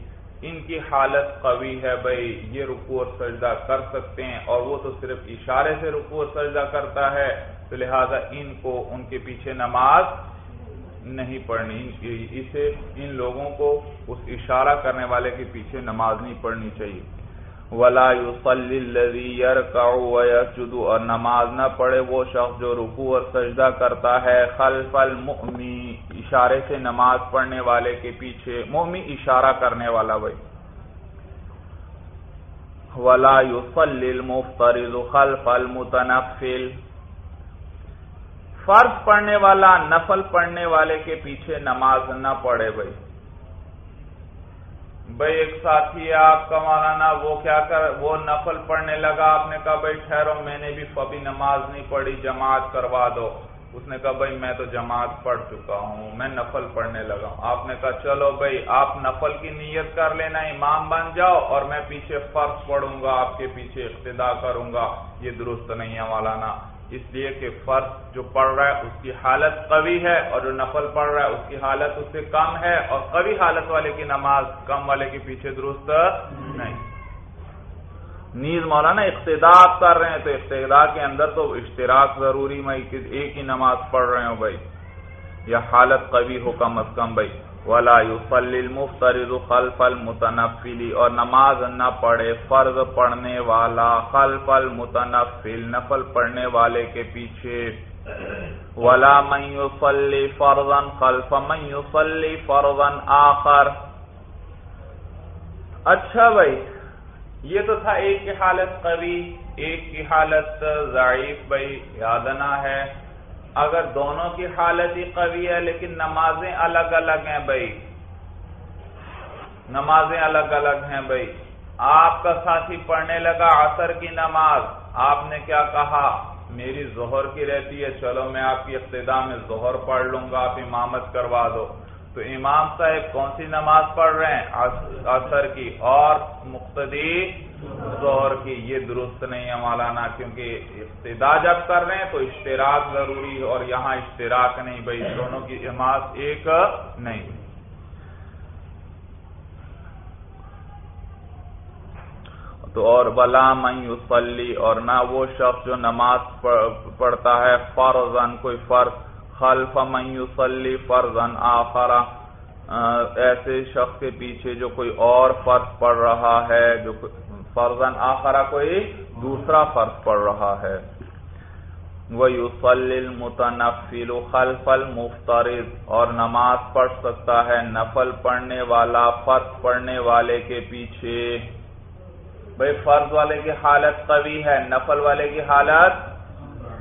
ان کی حالت قوی ہے بھائی، یہ رکو اور سجدہ کر سکتے ہیں۔ اور وہ تو صرف اشارے سے رکو اور سجدہ کرتا ہے، تو لہذا ان کو ان کے پیچھے نماز نہیں پڑھنی اسے ان لوگوں کو اس اشارہ کرنے والے کے پیچھے نماز نہیں پڑھنی چاہیے۔ ولا ويسجد، اور نماز نہ پڑھے وہ شخص جو رکوع اور سجدہ کرتا ہے۔ خلف المؤمن اشارے سے نماز پڑھنے والے کے پیچھے مومی اشارہ کرنے والا بھائی ولا يصلي المفترض خلف المتنفل فرض پڑھنے والا، نفل پڑھنے والے کے پیچھے نماز نہ پڑھے بھائی۔ بھائی ایک ساتھی ہے آپ کا مولانا وہ کیا کر، وہ نفل پڑھنے لگا۔ آپ نے کہا، بھائی ٹھہرو، میں نے بھی فبی نماز نہیں پڑھی، جماعت کروا دو۔ اس نے کہا، بھائی میں تو جماعت پڑھ چکا ہوں، میں نفل پڑھنے لگا۔ ہوں آپ نے کہا، چلو بھائی، آپ نفل کی نیت کر لینا، امام بن جاؤ اور میں پیچھے فرض پڑھوں گا، آپ کے پیچھے اقتدا کروں گا۔ یہ درست نہیں ہے مولانا۔ اس لیے کہ فرض جو پڑھ رہا ہے اس کی حالت قوی ہے اور جو نفل پڑھ رہا ہے اس کی حالت اس سے کم ہے اور قوی حالت والے کی نماز کم والے کے پیچھے درست نہیں۔ نیز مولانا اقتدا آپ کر رہے ہیں تو اقتدا کے اندر تو اشتراک ضروری میں ایک ہی نماز پڑھ رہے ہوں بھائی۔ یا حالت قوی ہو کم از کم بھائی۔ ولا يصلي المفترض خلف المتنفل اور نماز نہ پڑھے فرض پڑھنے والا خلف المتنفل، نفل پڑھنے والے کے پیچھے۔ ولا من يصلي فرضا خلف من يصلي فرضا آخر۔ اچھا بھائی، یہ تو تھا ایک کی حالت قوی، ایک کی حالت ضعیف بھائی یادنا ہے۔ اگر دونوں کی حالت ہی قوی ہے، لیکن نمازیں الگ الگ ہیں بھائی۔ نمازیں الگ الگ ہیں بھائی۔ آپ کا ساتھی پڑھنے لگا عصر کی نماز۔ آپ نے کیا کہا؟ میری ظہر کی رہتی ہے، چلو میں آپ کی ابتدا میں ظہر پڑھ لوں گا، آپ امامت کروا دو۔ تو امام صاحب کون سی نماز پڑھ رہے ہیں؟ عصر کی۔ اور مقتدی زہر کی یہ درست نہیں ہے مولانا، کیونکہ ابتدا جب کر رہے ہیں تو اشتراک ضروری ہے اور یہاں اشتراک نہیں، بھائی دونوں کی نماز ایک نہیں۔ تو اور بلا یوسلی اور نہ وہ شخص جو نماز پڑھتا ہے فرضن کوئی فرض۔ خلف من یصلی فرضا آخر۔ ایسے شخص کے پیچھے جو کوئی اور فرض پڑھ رہا ہے، جو فرزن آخرا کوئی دوسرا فرض پڑ رہا ہے۔ وَيُصَلِّ الْمُتَنَفِّلُ خَلْفَ الْمُفْتَرِض۔ اور نماز پڑھ سکتا ہے نفل پڑھنے والا، فرض پڑھنے والے کے پیچھے۔ بھئی فرض والے کی حالت قوی ہے، نفل والے کی حالت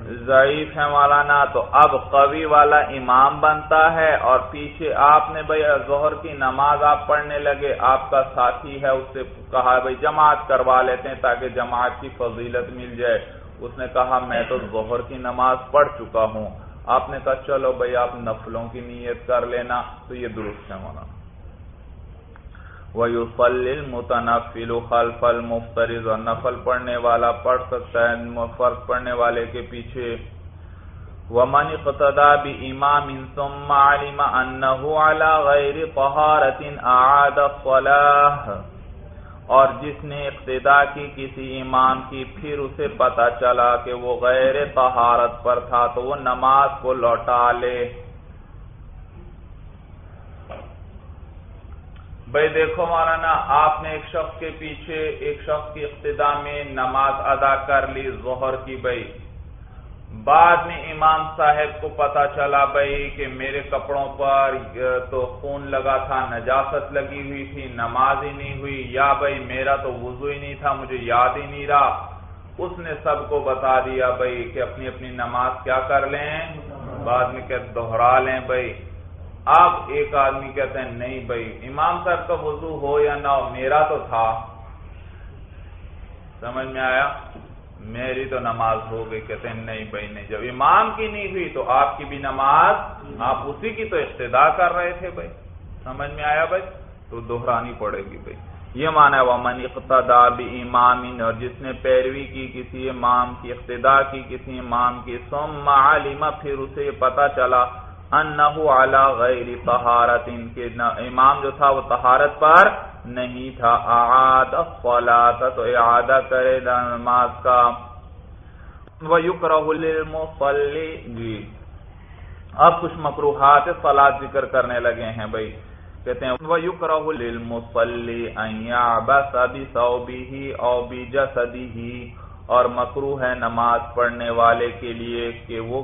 ضعیف ہے مولانا تو اب قوی والا امام بنتا ہے اور پیچھے آپ نے بھائی ظہر کی نماز آپ پڑھنے لگے، آپ کا ساتھی ہے، اس سے کہا بھائی جماعت کروا لیتے ہیں تاکہ جماعت کی فضیلت مل جائے۔ اس نے کہا میں تو ظہر کی نماز پڑھ چکا ہوں۔ آپ نے کہا چلو بھائی آپ نفلوں کی نیت کر لینا، تو یہ درست ہے مولانا۔ وَيُصَلِّ الْمُتَنَفِّلُ خَلْفَ الْمُفْتَرِض اور نفل پڑھنے والا پڑھ سکتا ہے، فرض پڑھنے والے کے پیچھے۔ وَمَنِ اقْتَدَى بِإِمَامٍ ثُمَّ عَلِمَ أَنَّهُ عَلَى غَيْرِ طَهَارَةٍ أَعَادَ الصَّلَاةَ۔ اور جس نے اقتدا کی کسی امام کی، پھر اسے پتا چلا کہ وہ غیر طہارت پر تھا، تو وہ نماز کو لوٹا لے۔ بھائی دیکھو مولانا، آپ نے ایک شخص کے پیچھے ایک شخص کی ابتدا میں نماز ادا کر لی ظہر کی بھائی۔ بعد میں امام صاحب کو پتا چلا بھائی کہ میرے کپڑوں پر تو خون لگا تھا، نجاست لگی ہوئی تھی، نماز ہی نہیں ہوئی۔ یا بھائی، میرا تو وضو ہی نہیں تھا، مجھے یاد ہی نہیں رہا۔ اس نے سب کو بتا دیا بھائی کہ اپنی اپنی نماز کیا کر لیں۔ بعد میں کہ دوہرا لیں بھائی۔ اب ایک آدمی کہتے ہیں، نہیں بھائی، امام صاحب کا وضو ہو یا نہ ہو، میرا تو تھا۔ سمجھ میں آیا؟ میری تو نماز ہو گئی، کہتے ہیں، نہیں بھائی، نہیں۔ جب امام کی نہیں ہوئی تو آپ کی بھی نماز، آپ اسی کی تو ابتدا کر رہے تھے بھائی۔ سمجھ میں آیا بھائی؟ تو دہرانی پڑے گی بھائی۔ یہ مانا ومن اقتدا بھی امام اور جس نے پیروی کی کسی امام کی، اقتدا کی کسی امام کی سم علم، پھر اسے یہ پتا چلا انہو علی غیر طہارت ان کے امام جو تھا وہ طہارت پر نہیں تھا۔ اعاد الصلاة، تو اعادہ کرے نماز کا۔ وَيُكْرَهُ جی اب کچھ مکروحات صلاة ذکر کرنے لگے ہیں بھئی کہتے ہیں وَيُكْرَهُ لِلْمُصَلِّ أَن يَعْبَسَ بِثَوْبِهِ أَوْ بِجَسَدِهِ اور مکروح ہے نماز پڑھنے والے کے لیے کہ وہ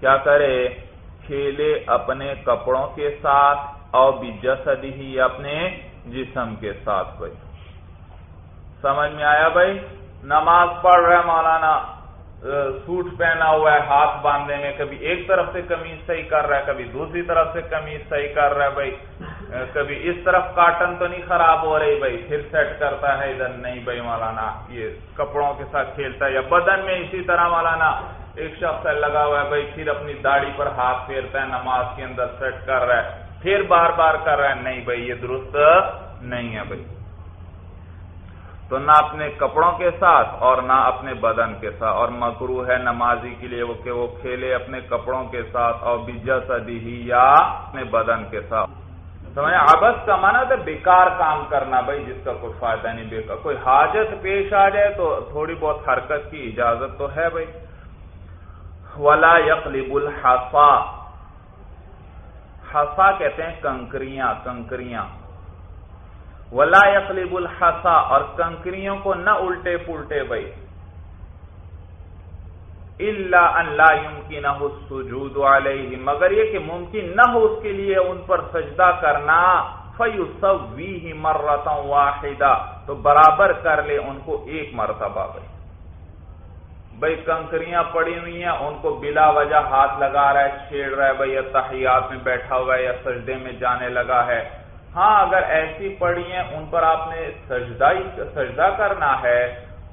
کیا کرے؟ کھیلے اپنے کپڑوں کے ساتھ اور بھی جسد ہی اپنے جسم کے ساتھ بھائی۔ سمجھ میں آیا بھائی؟ نماز پڑھ رہے مولانا سوٹ پہنا ہوا ہے، ہاتھ باندھنے میں کبھی ایک طرف سے کمیز صحیح کر رہا ہے، کبھی دوسری طرف سے کمیز صحیح کر رہا ہے بھائی۔ کبھی اس طرف کاٹن تو نہیں خراب ہو رہی بھائی، پھر سیٹ کرتا ہے ادھر، نہیں بھائی مولانا، یہ کپڑوں کے ساتھ کھیلتا ہے یا بدن میں اسی طرح مولانا ایک شخص لگا ہوا ہے، بھائی پھر اپنی داڑھی پر ہاتھ پھیرتا ہے، نماز کے اندر سیٹ کر رہا ہے۔ پھر بار بار کر رہا ہے، نہیں بھائی، یہ درست نہیں ہے بھائی۔ تو نہ اپنے کپڑوں کے ساتھ اور نہ اپنے بدن کے ساتھ۔ اور مکرو ہے نمازی کے لیے، وہ کہ وہ کھیلے اپنے کپڑوں کے ساتھ اور بجا سدی ہی یا اپنے بدن کے ساتھ۔ سمجھ آبس کا مانا تو بیکار کام کرنا بھائی، جس کا کوئی فائدہ نہیں، بیکار۔ کوئی حاجت پیش آ جائے تو تھوڑی بہت حرکت کی اجازت تو ہے بھائی۔ ولا یقلب الحفا حفا کہتے ہیں کنکریاں کنکریاں. ولا یقلب الحسا اور کنکریوں کو نہ الٹے پلٹے بھائی. اللہ اللہ یمکن سجود علیہ، مگر یہ کہ ممکن نہ ہو اس کے لیے ان پر سجدہ کرنا. فیوسویہ مرتا واحدہ، تو برابر کر لے ان کو ایک مرتبہ بھائی. بھائی کنکریاں پڑی ہوئی ہیں، ان کو بلا وجہ ہاتھ لگا رہا ہے، چھیڑ رہا ہے بھائی یا تحیات میں بیٹھا ہوا ہے، یا سجدے میں جانے لگا ہے۔ ہاں اگر ایسی پڑی ہیں، ان پر آپ نے سجدہ سجدہ کرنا ہے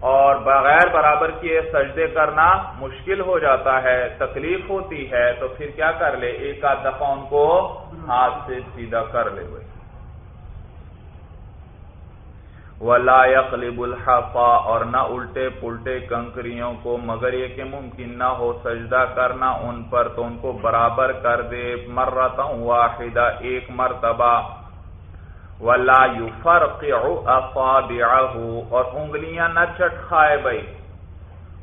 اور بغیر برابر کیے سجدے کرنا مشکل ہو جاتا ہے، تکلیف ہوتی ہے، تو پھر کیا کر لے، ایک آدھ دفعہ ان کو ہاتھ سے سیدھا کر لے بھائی ولا يقلب الحفا اور نہ الٹے پلٹے کنکریوں کو، مگر یہ کہ ممکن نہ ہو سجدہ کرنا ان پر تو ان کو برابر کر دے۔ مرتا واحدہ، ایک مرتبہ۔ ولا يفرقع اصابعه اور انگلیاں نہ چٹکھائے بھائی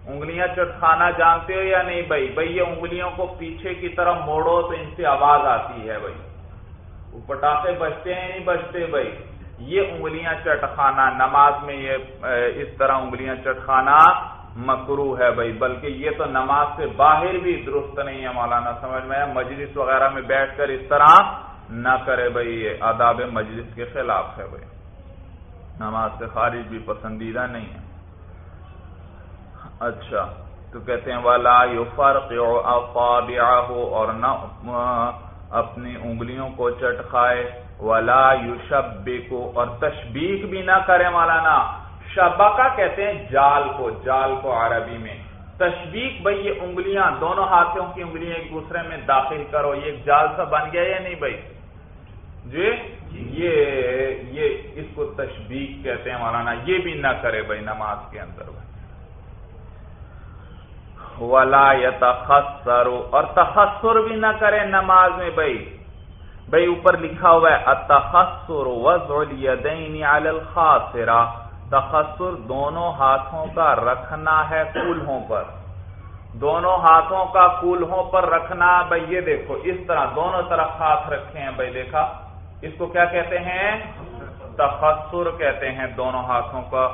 انگلیاں چٹکھانا جانتے ہو یا نہیں بھائی بھائی یہ انگلیوں کو پیچھے کی طرف موڑو تو ان سے آواز آتی ہے بھائی وہ پٹاخے بجتے ہیں نہیں بجتے بھائی یہ انگلیاں چٹخانا نماز میں یہ اس طرح انگلیاں چٹخانا مکرو ہے بھائی، بلکہ یہ تو نماز سے باہر بھی درست نہیں ہے، مولانا، سمجھ میں مجلس وغیرہ میں بیٹھ کر اس طرح نہ کرے بھائی، یہ آداب مجلس کے خلاف ہے بھائی۔ نماز سے خارج بھی پسندیدہ نہیں ہے۔ اچھا تو کہتے ہیں والا یو فرق اور نہ، اپنی انگلیوں کو چٹکھائے ولا یو اور تشبیق بھی نہ کرے مولانا۔ شبا کا کہتے ہیں جال کو جال کو عربی میں۔ تشبیق بھائی یہ انگلیاں، دونوں ہاتھوں کی انگلیاں ایک دوسرے میں داخل کرو، یہ ایک جال سا بن گیا یا نہیں بھائی؟ جی؟ یہ یہ اس کو تشبیق کہتے ہیں مولانا، یہ بھی نہ کرے بھائی نماز کے اندر۔ بھائی ولا یا اور تخصر بھی نہ کرے نماز میں بھائی۔ بھائی اوپر لکھا ہوا ہے التخصر وضع الیدین علی الخاصرہ تخصر دونوں ہاتھوں کا رکھنا ہے کولہوں پر۔ دونوں ہاتھوں کا کولہوں پر رکھنا بھائی یہ دیکھو، اس طرح دونوں طرف ہاتھ رکھے ہیں بھائی دیکھا۔ اس کو کیا کہتے ہیں؟ تخصر کہتے ہیں دونوں ہاتھوں کا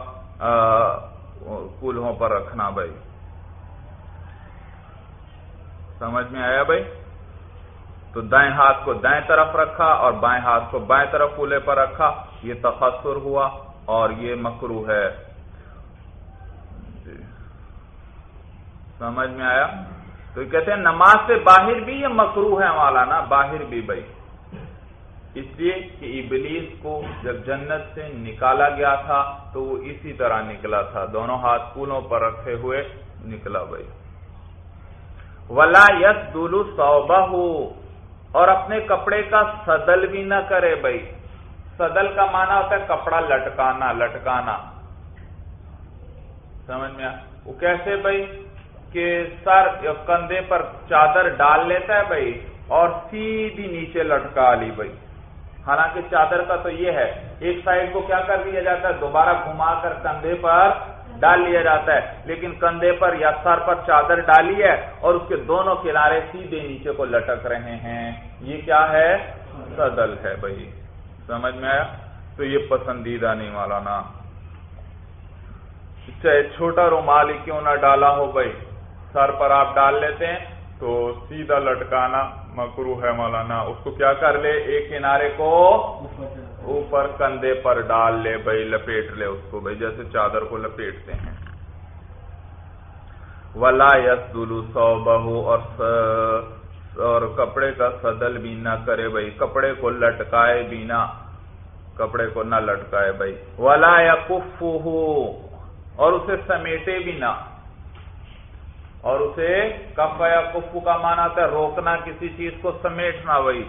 کولہوں پر رکھنا بھائی سمجھ میں آیا بھائی تو دائیں ہاتھ کو دائیں طرف رکھا اور بائیں ہاتھ کو بائیں طرف پولے پر رکھا، یہ تخصر ہوا اور یہ مکرو ہے۔ جی۔ سمجھ میں آیا؟ تو یہ کہتے ہیں نماز سے باہر بھی یہ مکرو ہے مولانا باہر بھی بھائی۔ اس لیے کہ ابلیس کو جب جنت سے نکالا گیا تھا تو وہ اسی طرح نکلا تھا۔ دونوں ہاتھ پولوں پر رکھے ہوئے نکلا بھائی۔ ولا یس دلو صوبہ اور اپنے کپڑے کا سدل بھی نہ کرے بھائی۔ سدل کا مانا ہوتا ہے کپڑا لٹکانا لٹکانا۔ سمجھ میں وہ کیسے بھائی کہ سر کندھے پر چادر ڈال لیتا ہے بھائی اور سیدھی نیچے لٹکا لی بھائی۔ حالانکہ چادر کا تو یہ ہے، ایک سائڈ کو کیا کر دیا جاتا ہے؟ دوبارہ گھما کر کندھے پر ڈال لیا جاتا ہے، لیکن کندھے پر یا سر پر چادر ڈالی ہے اور اس کے دونوں کنارے سیدھے نیچے کو لٹک رہے ہیں۔ یہ کیا ہے؟ سدل ہے بھائی۔ سمجھ میں آیا؟ تو یہ پسندیدہ نہیں والا نا چاہے اچھا، چھوٹا رومال ہی کیوں نہ ڈالا ہو بھائی؟ سر پر آپ ڈال لیتے ہیں تو سیدھا لٹکانا مکرو ہے مولانا۔ اس کو کیا کر لے؟ ایک کنارے کو اوپر کندھے پر ڈال لے بھائی، لپیٹ لے اس کو بھائی، جیسے چادر کو لپیٹتے ہیں۔ ولا یس دلو سو بہو اور کپڑے کا سدل بھی نہ کرے بھائی۔ کپڑے کو لٹکائے بھی نہ، کپڑے کو نہ لٹکائے بھائی۔ ولا یا کف اور اسے سمیٹے بھی نہ۔ اور اسے کف یا کفو کا مانا ہے، روکنا کسی چیز کو، سمیٹنا بھائی۔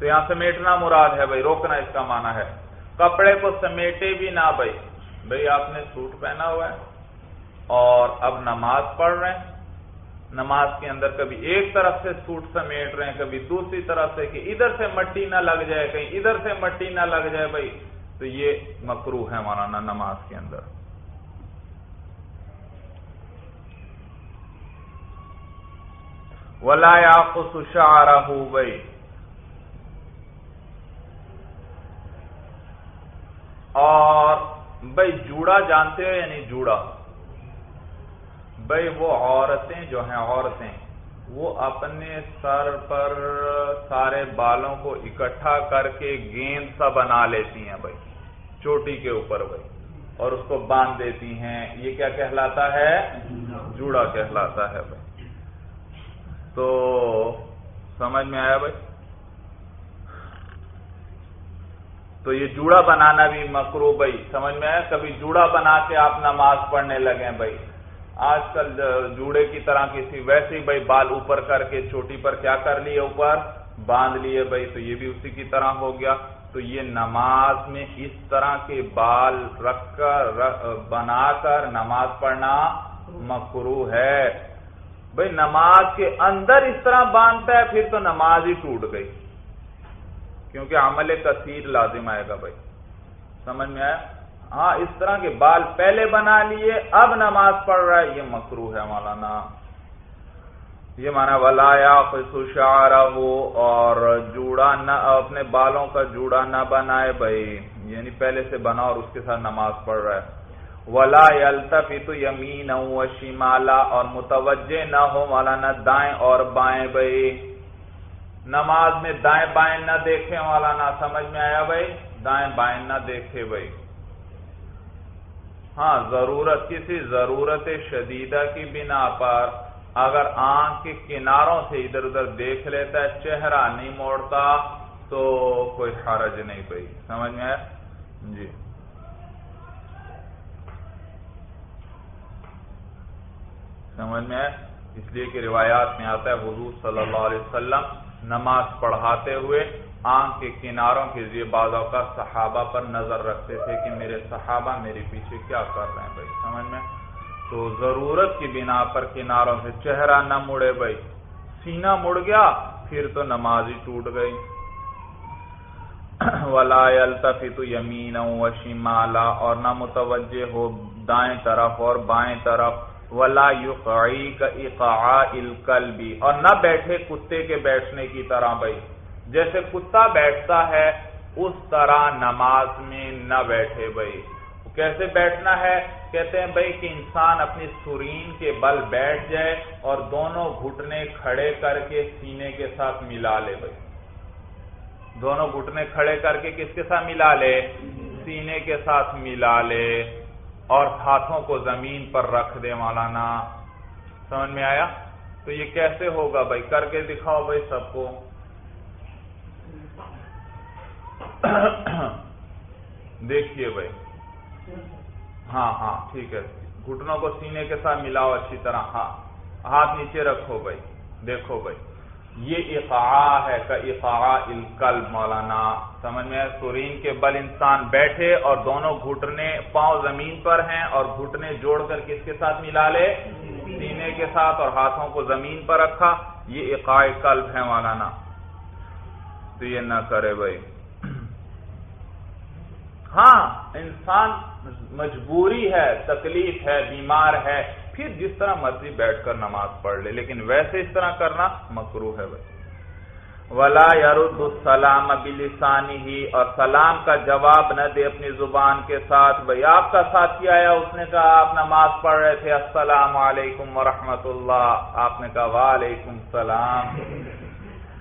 تو یہاں سمیٹنا مراد ہے بھائی، روکنا اس کا مانا ہے۔ کپڑے کو سمیٹے بھی نہ بھائی۔ بھائی، آپ نے سوٹ پہنا ہوا ہے اور اب نماز پڑھ رہے ہیں۔ نماز کے اندر کبھی ایک طرف سے سوٹ سمیٹ رہے ہیں، کبھی دوسری طرف سے کہ ادھر سے مٹی نہ لگ جائے، کہیں ادھر سے مٹی نہ لگ جائے بھائی۔ تو یہ مکرو ہے مولانا نماز کے اندر۔ ولا یا بھائی۔ اور بھائی جوڑا جانتے ہو یعنی جوڑا؟ بھائی وہ عورتیں جو ہیں عورتیں، وہ اپنے سر پر سارے بالوں کو اکٹھا کر کے گیند سا بنا لیتی ہیں بھائی چوٹی کے اوپر بھائی اور اس کو باندھ دیتی ہیں۔ یہ کیا کہلاتا ہے؟ جوڑا کہلاتا ہے بھائی تو سمجھ میں آیا بھائی تو یہ جوڑا بنانا بھی مکرو بھائی، سمجھ میں آیا؟ کبھی جوڑا بنا کے آپ نماز پڑھنے لگے بھائی۔ آج کل جوڑے کی طرح کسی، ویسے ہی بھائی بال اوپر کر کے، چوٹی پر کیا کر لیے اوپر؟ باندھ لیے بھائی۔ تو یہ بھی اسی کی طرح ہو گیا۔ تو یہ نماز میں اس طرح کے بال رکھ کر بنا کر نماز پڑھنا مکرو ہے۔ بھائی نماز کے اندر اس طرح باندھتا ہے، پھر تو نماز ہی ٹوٹ گئی۔ کیونکہ عمل کثیر لازم آئے گا بھائی۔ سمجھ میں آیا؟ ہاں اس طرح کے بال پہلے بنا لیے، اب نماز پڑھ رہا ہے، یہ مکرو ہے مولانا۔ یہ مانا ولایا خوشارا ہو اور جوڑا نہ، اپنے بالوں کا جوڑا نہ بنائے بھائی۔ یعنی پہلے سے بنا اور اس کے ساتھ نماز پڑھ رہا ہے۔ ولا یلتفت یمین شمالا اور متوجہ نہ ہو مولانا دائیں اور بائیں بھائی۔ نماز میں دائیں بائیں نہ دیکھے والا نہ سمجھ میں آیا بھائی؟ دائیں بائیں نہ دیکھے بھائی۔ ہاں ضرورت کسی ضرورت شدیدہ کی بنا پر اگر آنکھ کے کناروں سے ادھر ادھر دیکھ لیتا ہے، چہرہ نہیں موڑتا، تو کوئی حرج نہیں بھائی۔ سمجھ میں آیا؟ جی۔ سمجھ میں اس لیے کہ روایات میں آتا ہے، حضور صلی اللہ علیہ وسلم نماز پڑھاتے ہوئے آنکھ کے کناروں کے ذریعے بعض اوقات صحابہ پر نظر رکھتے تھے کہ میرے صحابہ میرے پیچھے کیا کر رہے ہیں بھائی، سمجھ میں؟ تو ضرورت کی بنا پر کناروں سے چہرہ نہ مڑے بھائی۔ سینہ مڑ گیا، پھر تو نماز ہی ٹوٹ گئی۔ ولا التفت یمین و شمالا اور نہ متوجہ ہو دائیں طرف اور بائیں طرف۔ ولا یقعی کا اقاع القلبی اور نہ بیٹھے کتے کے بیٹھنے کی طرح بھائی۔ جیسے کتا بیٹھتا ہے، اس طرح نماز میں نہ بیٹھے بھائی۔ کیسے بیٹھنا ہے؟ کہتے ہیں بھائی کہ انسان اپنی سرین کے بل بیٹھ جائے اور دونوں گھٹنے کھڑے کر کے سینے کے ساتھ ملا لے بھائی۔ دونوں گھٹنے کھڑے کر کے کس کے ساتھ ملا لے؟ سینے کے ساتھ ملا لے۔ اور ہاتھوں کو زمین پر رکھ دے مولانا۔ سمجھ میں آیا؟ تو یہ کیسے ہوگا بھائی؟ کر کے دکھاؤ بھائی سب کو۔ دیکھیے بھائی۔ ہاں ہاں ٹھیک ہے۔ گھٹنوں کو سینے کے ساتھ ملاؤ اچھی طرح۔ ہاں ہاتھ نیچے رکھو بھائی۔ دیکھو بھائی۔ یہ اقاع ہے کا اقاع القلب، مولانا، سمجھ میں سورین کے بل انسان بیٹھے اور دونوں گھٹنے پاؤں زمین پر ہیں اور گھٹنے جوڑ کر کس کے ساتھ ملا لے؟ سینے کے ساتھ اور ہاتھوں کو زمین پر رکھا۔ یہ اقاع قلب ہے مولانا۔ تو یہ نہ کرے بھائی۔ ہاں انسان مجبوری ہے، تکلیف ہے، بیمار ہے پھر جس طرح مرضی بیٹھ کر نماز پڑھ لے، لیکن ویسے اس طرح کرنا مکرو ہے بھائی ولا یارد السلام بلسانی ہی اور سلام کا جواب نہ دے اپنی زبان کے ساتھ۔ بھائی، آپ کا ساتھی آیا، اس نے کہا آپ نماز پڑھ رہے تھے، السلام علیکم ورحمۃ اللہ آپ نے کہا وعلیکم السلام۔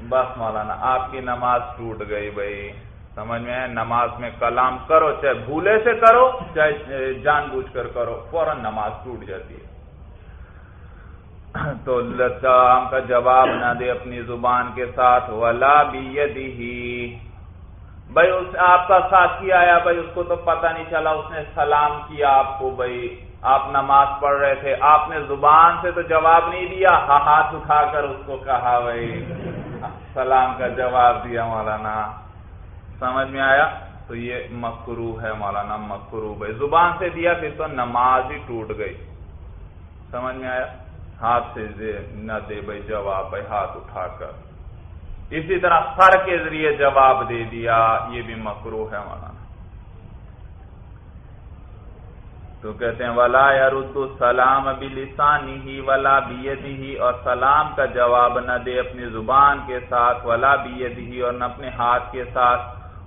بس مولانا، آپ کی نماز ٹوٹ گئی بھائی۔ سمجھ میں نماز میں کلام کرو، چاہے بھولے سے کرو، چاہے جان بوجھ کر کرو، فوراً نماز ٹوٹ جاتی ہے۔ تو لام کا جواب نہ دے اپنی زبان کے ساتھ، ولا بھی بھائی اس آپ کا ساتھی آیا؟ بھائی اس کو تو پتہ نہیں چلا، اس نے سلام کیا آپ کو، بھائی۔ آپ نماز پڑھ رہے تھے، آپ نے زبان سے تو جواب نہیں دیا۔ ہاتھ اٹھا کر اس کو کہا، بھائی۔ سلام کا جواب دیا مولانا۔ سمجھ میں آیا؟ تو یہ مکرو ہے مولانا، مکرو۔ بھائی زبان سے دیا، پھر تو نماز ہی ٹوٹ گئی۔ سمجھ میں آیا؟ ہاتھ سے نہ دے بھائی جواب، بھائی ہاتھ اٹھا کر۔ اسی طرح سر کے ذریعے جواب دے دیا، یہ بھی مکرو ہے مولانا۔ تو کہتے ہیں، ولا یا ردو سلام ابھی لسانی ہی ولا بیدی ہی اور سلام کا جواب نہ دے اپنی زبان کے ساتھ، ولا بیدی ہی اور نہ اپنے ہاتھ کے ساتھ۔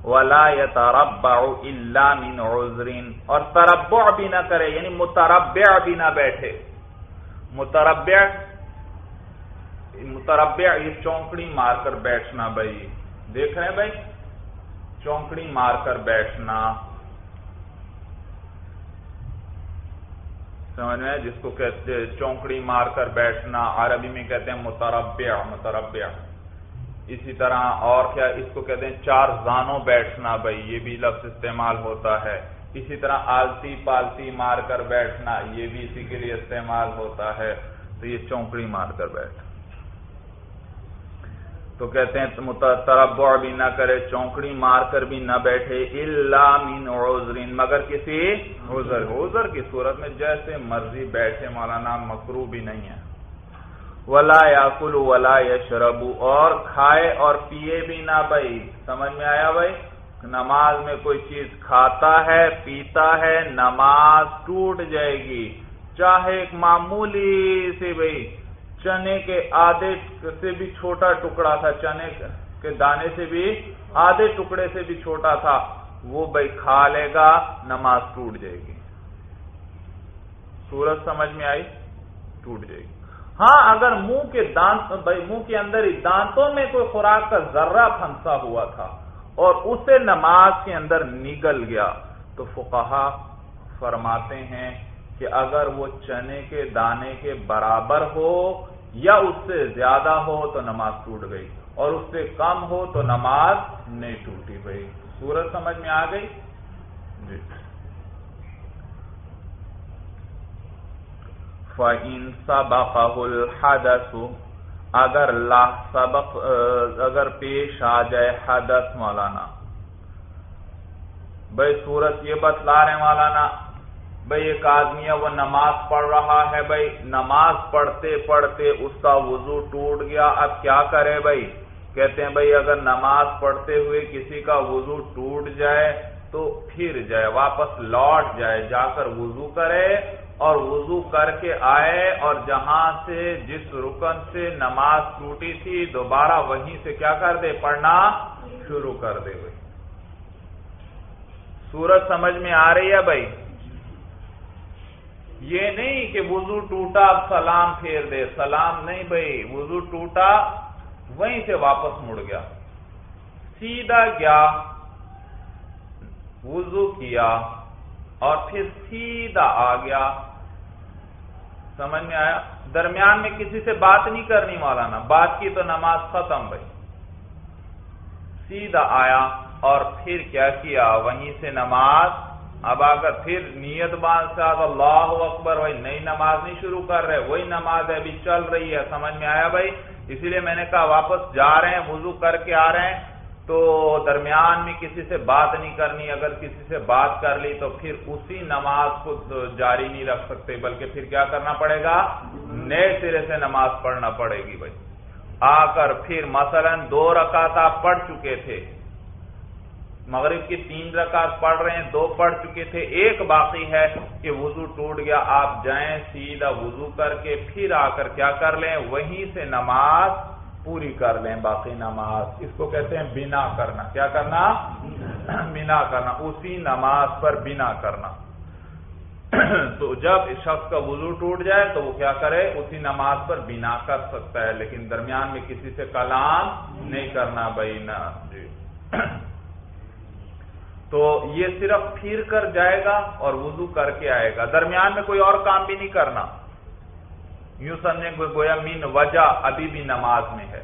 ولا یا تربا من عذرین اور تربع بھی نہ کرے یعنی متربع بھی نہ بیٹھے۔ متربع متربع یہ چونکڑی مار کر بیٹھنا بھائی۔ دیکھ رہے ہیں بھائی؟ چونکڑی مار کر بیٹھنا۔ سمجھ میں جس کو کہتے چونکڑی مار کر بیٹھنا، عربی میں کہتے ہیں متربع متربع۔ اسی طرح اور کیا اس کو کہتے ہیں؟ چار زانوں بیٹھنا بھائی، یہ بھی لفظ استعمال ہوتا ہے۔ اسی طرح آلتی پالتی مار کر بیٹھنا، یہ بھی اسی کے لیے استعمال ہوتا ہے۔ تو یہ چونکڑی مار کر بیٹھ۔ تو کہتے ہیں تربع بھی نہ کرے، چونکڑی مار کر بھی نہ بیٹھے اللہ من عذرین۔ مگر کسی عذر عذر کی صورت میں جیسے مرضی بیٹھے، مولانا مکرو بھی نہیں ہے۔ ولا یا ولا یشربو، اور کھائے اور پیے بھی نہ بھائی۔ سمجھ میں آیا بھائی؟ نماز میں کوئی چیز کھاتا ہے، پیتا ہے، نماز ٹوٹ جائے گی۔ چاہے ایک معمولی سے بھائی چنے کے آدھے سے بھی چھوٹا ٹکڑا تھا، چنے کے دانے سے بھی آدھے ٹکڑے سے بھی چھوٹا تھا، وہ بھائی کھا لے گا، نماز ٹوٹ جائے گی۔ سورج سمجھ میں آئی؟ ٹوٹ جائے گی۔ ہاں اگر منہ کے دانت بھائی منہ کے اندر ہی دانتوں میں کوئی خوراک کا ذرہ پھنسا ہوا تھا اور اسے نماز کے اندر نگل گیا۔ تو فقہا فرماتے ہیں کہ اگر وہ چنے کے دانے کے برابر ہو یا اس سے زیادہ ہو تو نماز ٹوٹ گئی، اور اس سے کم ہو تو نماز نہیں ٹوٹی بھائی سورج سمجھ میں آ گئی؟ جی۔ فَإِن سَبَقَهُ الْحَدَثُ اگر لا سبق اگر پیش آ جائے حدث مولانا بھائی سورت یہ بتلا رہے مولانا بھائی ایک آدمی ہے، وہ نماز پڑھ رہا ہے بھائی نماز پڑھتے پڑھتے اس کا وضو ٹوٹ گیا۔ اب کیا کرے بھائی کہتے ہیں بھائی اگر نماز پڑھتے ہوئے کسی کا وضو ٹوٹ جائے تو پھر جائے، واپس لوٹ جائے، جا کر وضو کرے۔ اور وضو کر کے آئے اور جہاں سے جس رکن سے نماز ٹوٹی تھی دوبارہ وہیں سے کیا کر دے؟ پڑھنا شروع کر دے بھائی۔ سورج سمجھ میں آ رہی ہے بھائی؟ یہ نہیں کہ وضو ٹوٹا اب سلام پھیر دے۔ سلام نہیں بھائی، وضو ٹوٹا وہیں سے واپس مڑ گیا۔ سیدھا گیا، وضو کیا۔ اور پھر سیدھا آ گیا۔ سمجھ میں آیا؟ درمیان میں کسی سے بات نہیں کرنی مولانا، بات کی تو نماز ختم بھائی۔ سیدھا آیا اور پھر کیا کیا؟ وہیں سے نماز۔ اب آ کر پھر نیت باندھ سے اللہ اکبر بھائی نئی نماز نہیں شروع کر رہے، وہی نماز ہے ابھی چل رہی ہے، سمجھ میں آیا بھائی؟ اسی لیے میں نے کہا واپس جا رہے ہیں، وضو کر کے آ رہے ہیں۔ تو درمیان میں کسی سے بات نہیں کرنی، اگر کسی سے بات کر لی تو پھر اسی نماز کو جاری نہیں رکھ سکتے، بلکہ پھر کیا کرنا پڑے گا؟ نئے سرے سے نماز پڑھنا پڑے گی بھائی۔ آ کر پھر مثلا دو رکعت آپ پڑھ چکے تھے۔ مغرب کی تین رکعت پڑھ رہے ہیں، دو پڑھ چکے تھے۔ ایک باقی ہے کہ وضو ٹوٹ گیا، آپ جائیں، سیدھا وضو کر کے پھر آ کر کیا کر لیں؟ وہیں سے نماز پوری کر لیں، باقی نماز۔ اس کو کہتے ہیں بنا کرنا۔ کیا کرنا؟ بنا کرنا۔ اسی نماز پر بنا کرنا۔ تو جب اس شخص کا وضو ٹوٹ جائے تو وہ کیا کرے؟ اسی نماز پر بنا کر سکتا ہے، لیکن درمیان میں کسی سے کلام نہیں کرنا بھائی نہ جی۔ تو یہ صرف پھر کر جائے گا اور وضو کر کے آئے گا۔ درمیان میں کوئی اور کام بھی نہیں کرنا۔ یوں سمجھیں گویا مین وجہ ابھی بھی نماز میں ہے۔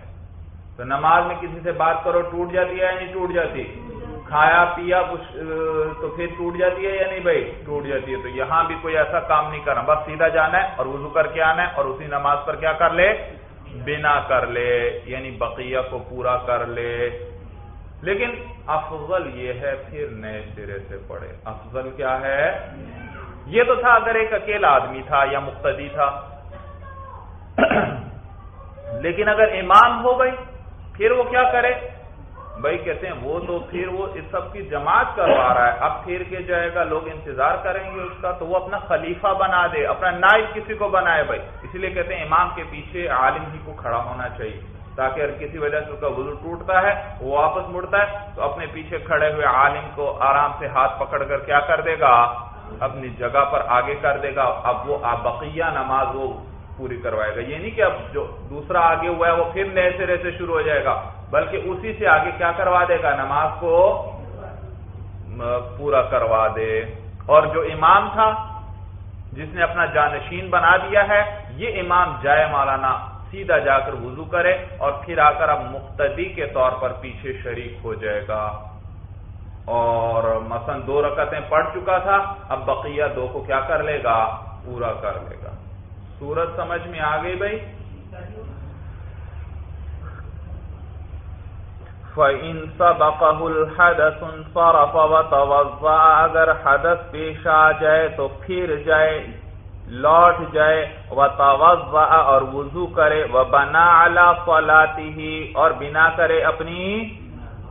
تو نماز میں کسی سے بات کرو، ٹوٹ جاتی ہے یا نہیں ٹوٹ جاتی؟ کھایا، پیا، کچھ تو پھر ٹوٹ جاتی ہے یا نہیں بھائی؟ ٹوٹ جاتی ہے۔ تو یہاں بھی کوئی ایسا کام نہیں کرنا، بس سیدھا جانا ہے اور وضو کر کے آنا ہے اور اسی نماز پر کیا کر لے؟ بنا کر لے یعنی بقیہ کو پورا کر لے۔ لیکن افضل یہ ہے پھر نئے سرے سے پڑھے۔ افضل کیا ہے؟ یہ تو تھا اگر ایک اکیلا آدمی تھا یا مقتدی تھا لیکن اگر امام ہو گئی، پھر وہ کیا کرے؟ بھائی کہتے ہیں، وہ تو پھر وہ اس سب کی جماعت کروا رہا ہے۔ اب پھر کے جائے گا، لوگ انتظار کریں گے اس کا، تو وہ اپنا خلیفہ بنا دے، اپنا نائب کسی کو بنائے بھائی۔ اسی لیے کہتے ہیں، امام کے پیچھے عالم ہی کو کھڑا ہونا چاہیے، تاکہ اگر کسی وجہ سے اس کا وضو ٹوٹتا ہے، وہ واپس مڑتا ہے، تو اپنے پیچھے کھڑے ہوئے عالم کو آرام سے ہاتھ پکڑ کر کیا کر دے گا؟ اپنی جگہ پر آگے کر دے گا۔ اب وہ بقیہ نماز وہ پوری کروائے گا۔ یہ نہیں کہ اب جو دوسرا آگے ہوا ہے وہ پھر نئے سرے سے شروع ہو جائے گا، بلکہ اسی سے آگے کیا کروا دے گا؟ نماز کو پورا کروا دے۔ اور جو امام تھا، جس نے اپنا جانشین بنا دیا ہے، یہ امام جائے مولانا، سیدھا جا کر وضو کرے اور پھر آ کر اب مقتدی کے طور پر پیچھے شریک ہو جائے گا۔ اور مثلا دو رکعتیں پڑھ چکا تھا، اب بقیہ دو کو کیا کر لے گا؟ پورا کر لے گا۔ سورت سمجھ میں آ گئی بھائی؟ فَإِن سَبَقَهُ الْحَدَثُ انْصَرَفَ وَتَوَضَّعَ اگر حدث پیش آ جائے تو پھر جائے، لوٹ جائے وَتَوَضَّعَ اور وضو کرے، وَبَنَا عَلَى صَلَاتِهِ اور بنا کرے اپنی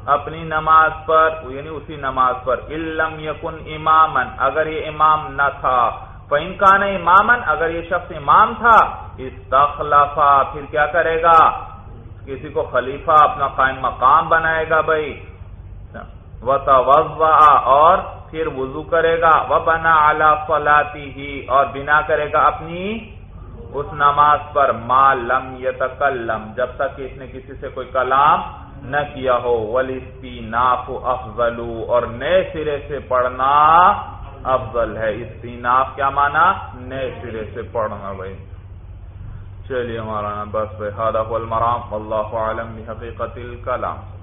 اپنی نماز پر یعنی اسی نماز پر اِلَّمْ يَكُنْ إِمَامًا، اگر یہ امام نہ تھا۔ فَإِن كَانَ إِمَامًا، اگر یہ شخص امام تھا، استخلفا، پھر کیا کرے گا؟ کسی کو خلیفہ اپنا قائم مقام بنائے گا بھائی۔ اور پھر وضو کرے گا۔ وہ بنا اعلی فلاتی ہی اور بنا کرے گا اپنی اس نماز پر۔ ما لم یتکلم جب تک کہ اس نے کسی سے کوئی کلام نہ کیا ہو۔ ولی ناف افضل اور نئے سرے سے پڑھنا افضل ہے۔ استیناف کیا مانا؟ نئے سرے سے پڑھنا بھائی۔ چلیے مولانا بس بھائی المرام۔ اللہ عالم حقیقت الکلام۔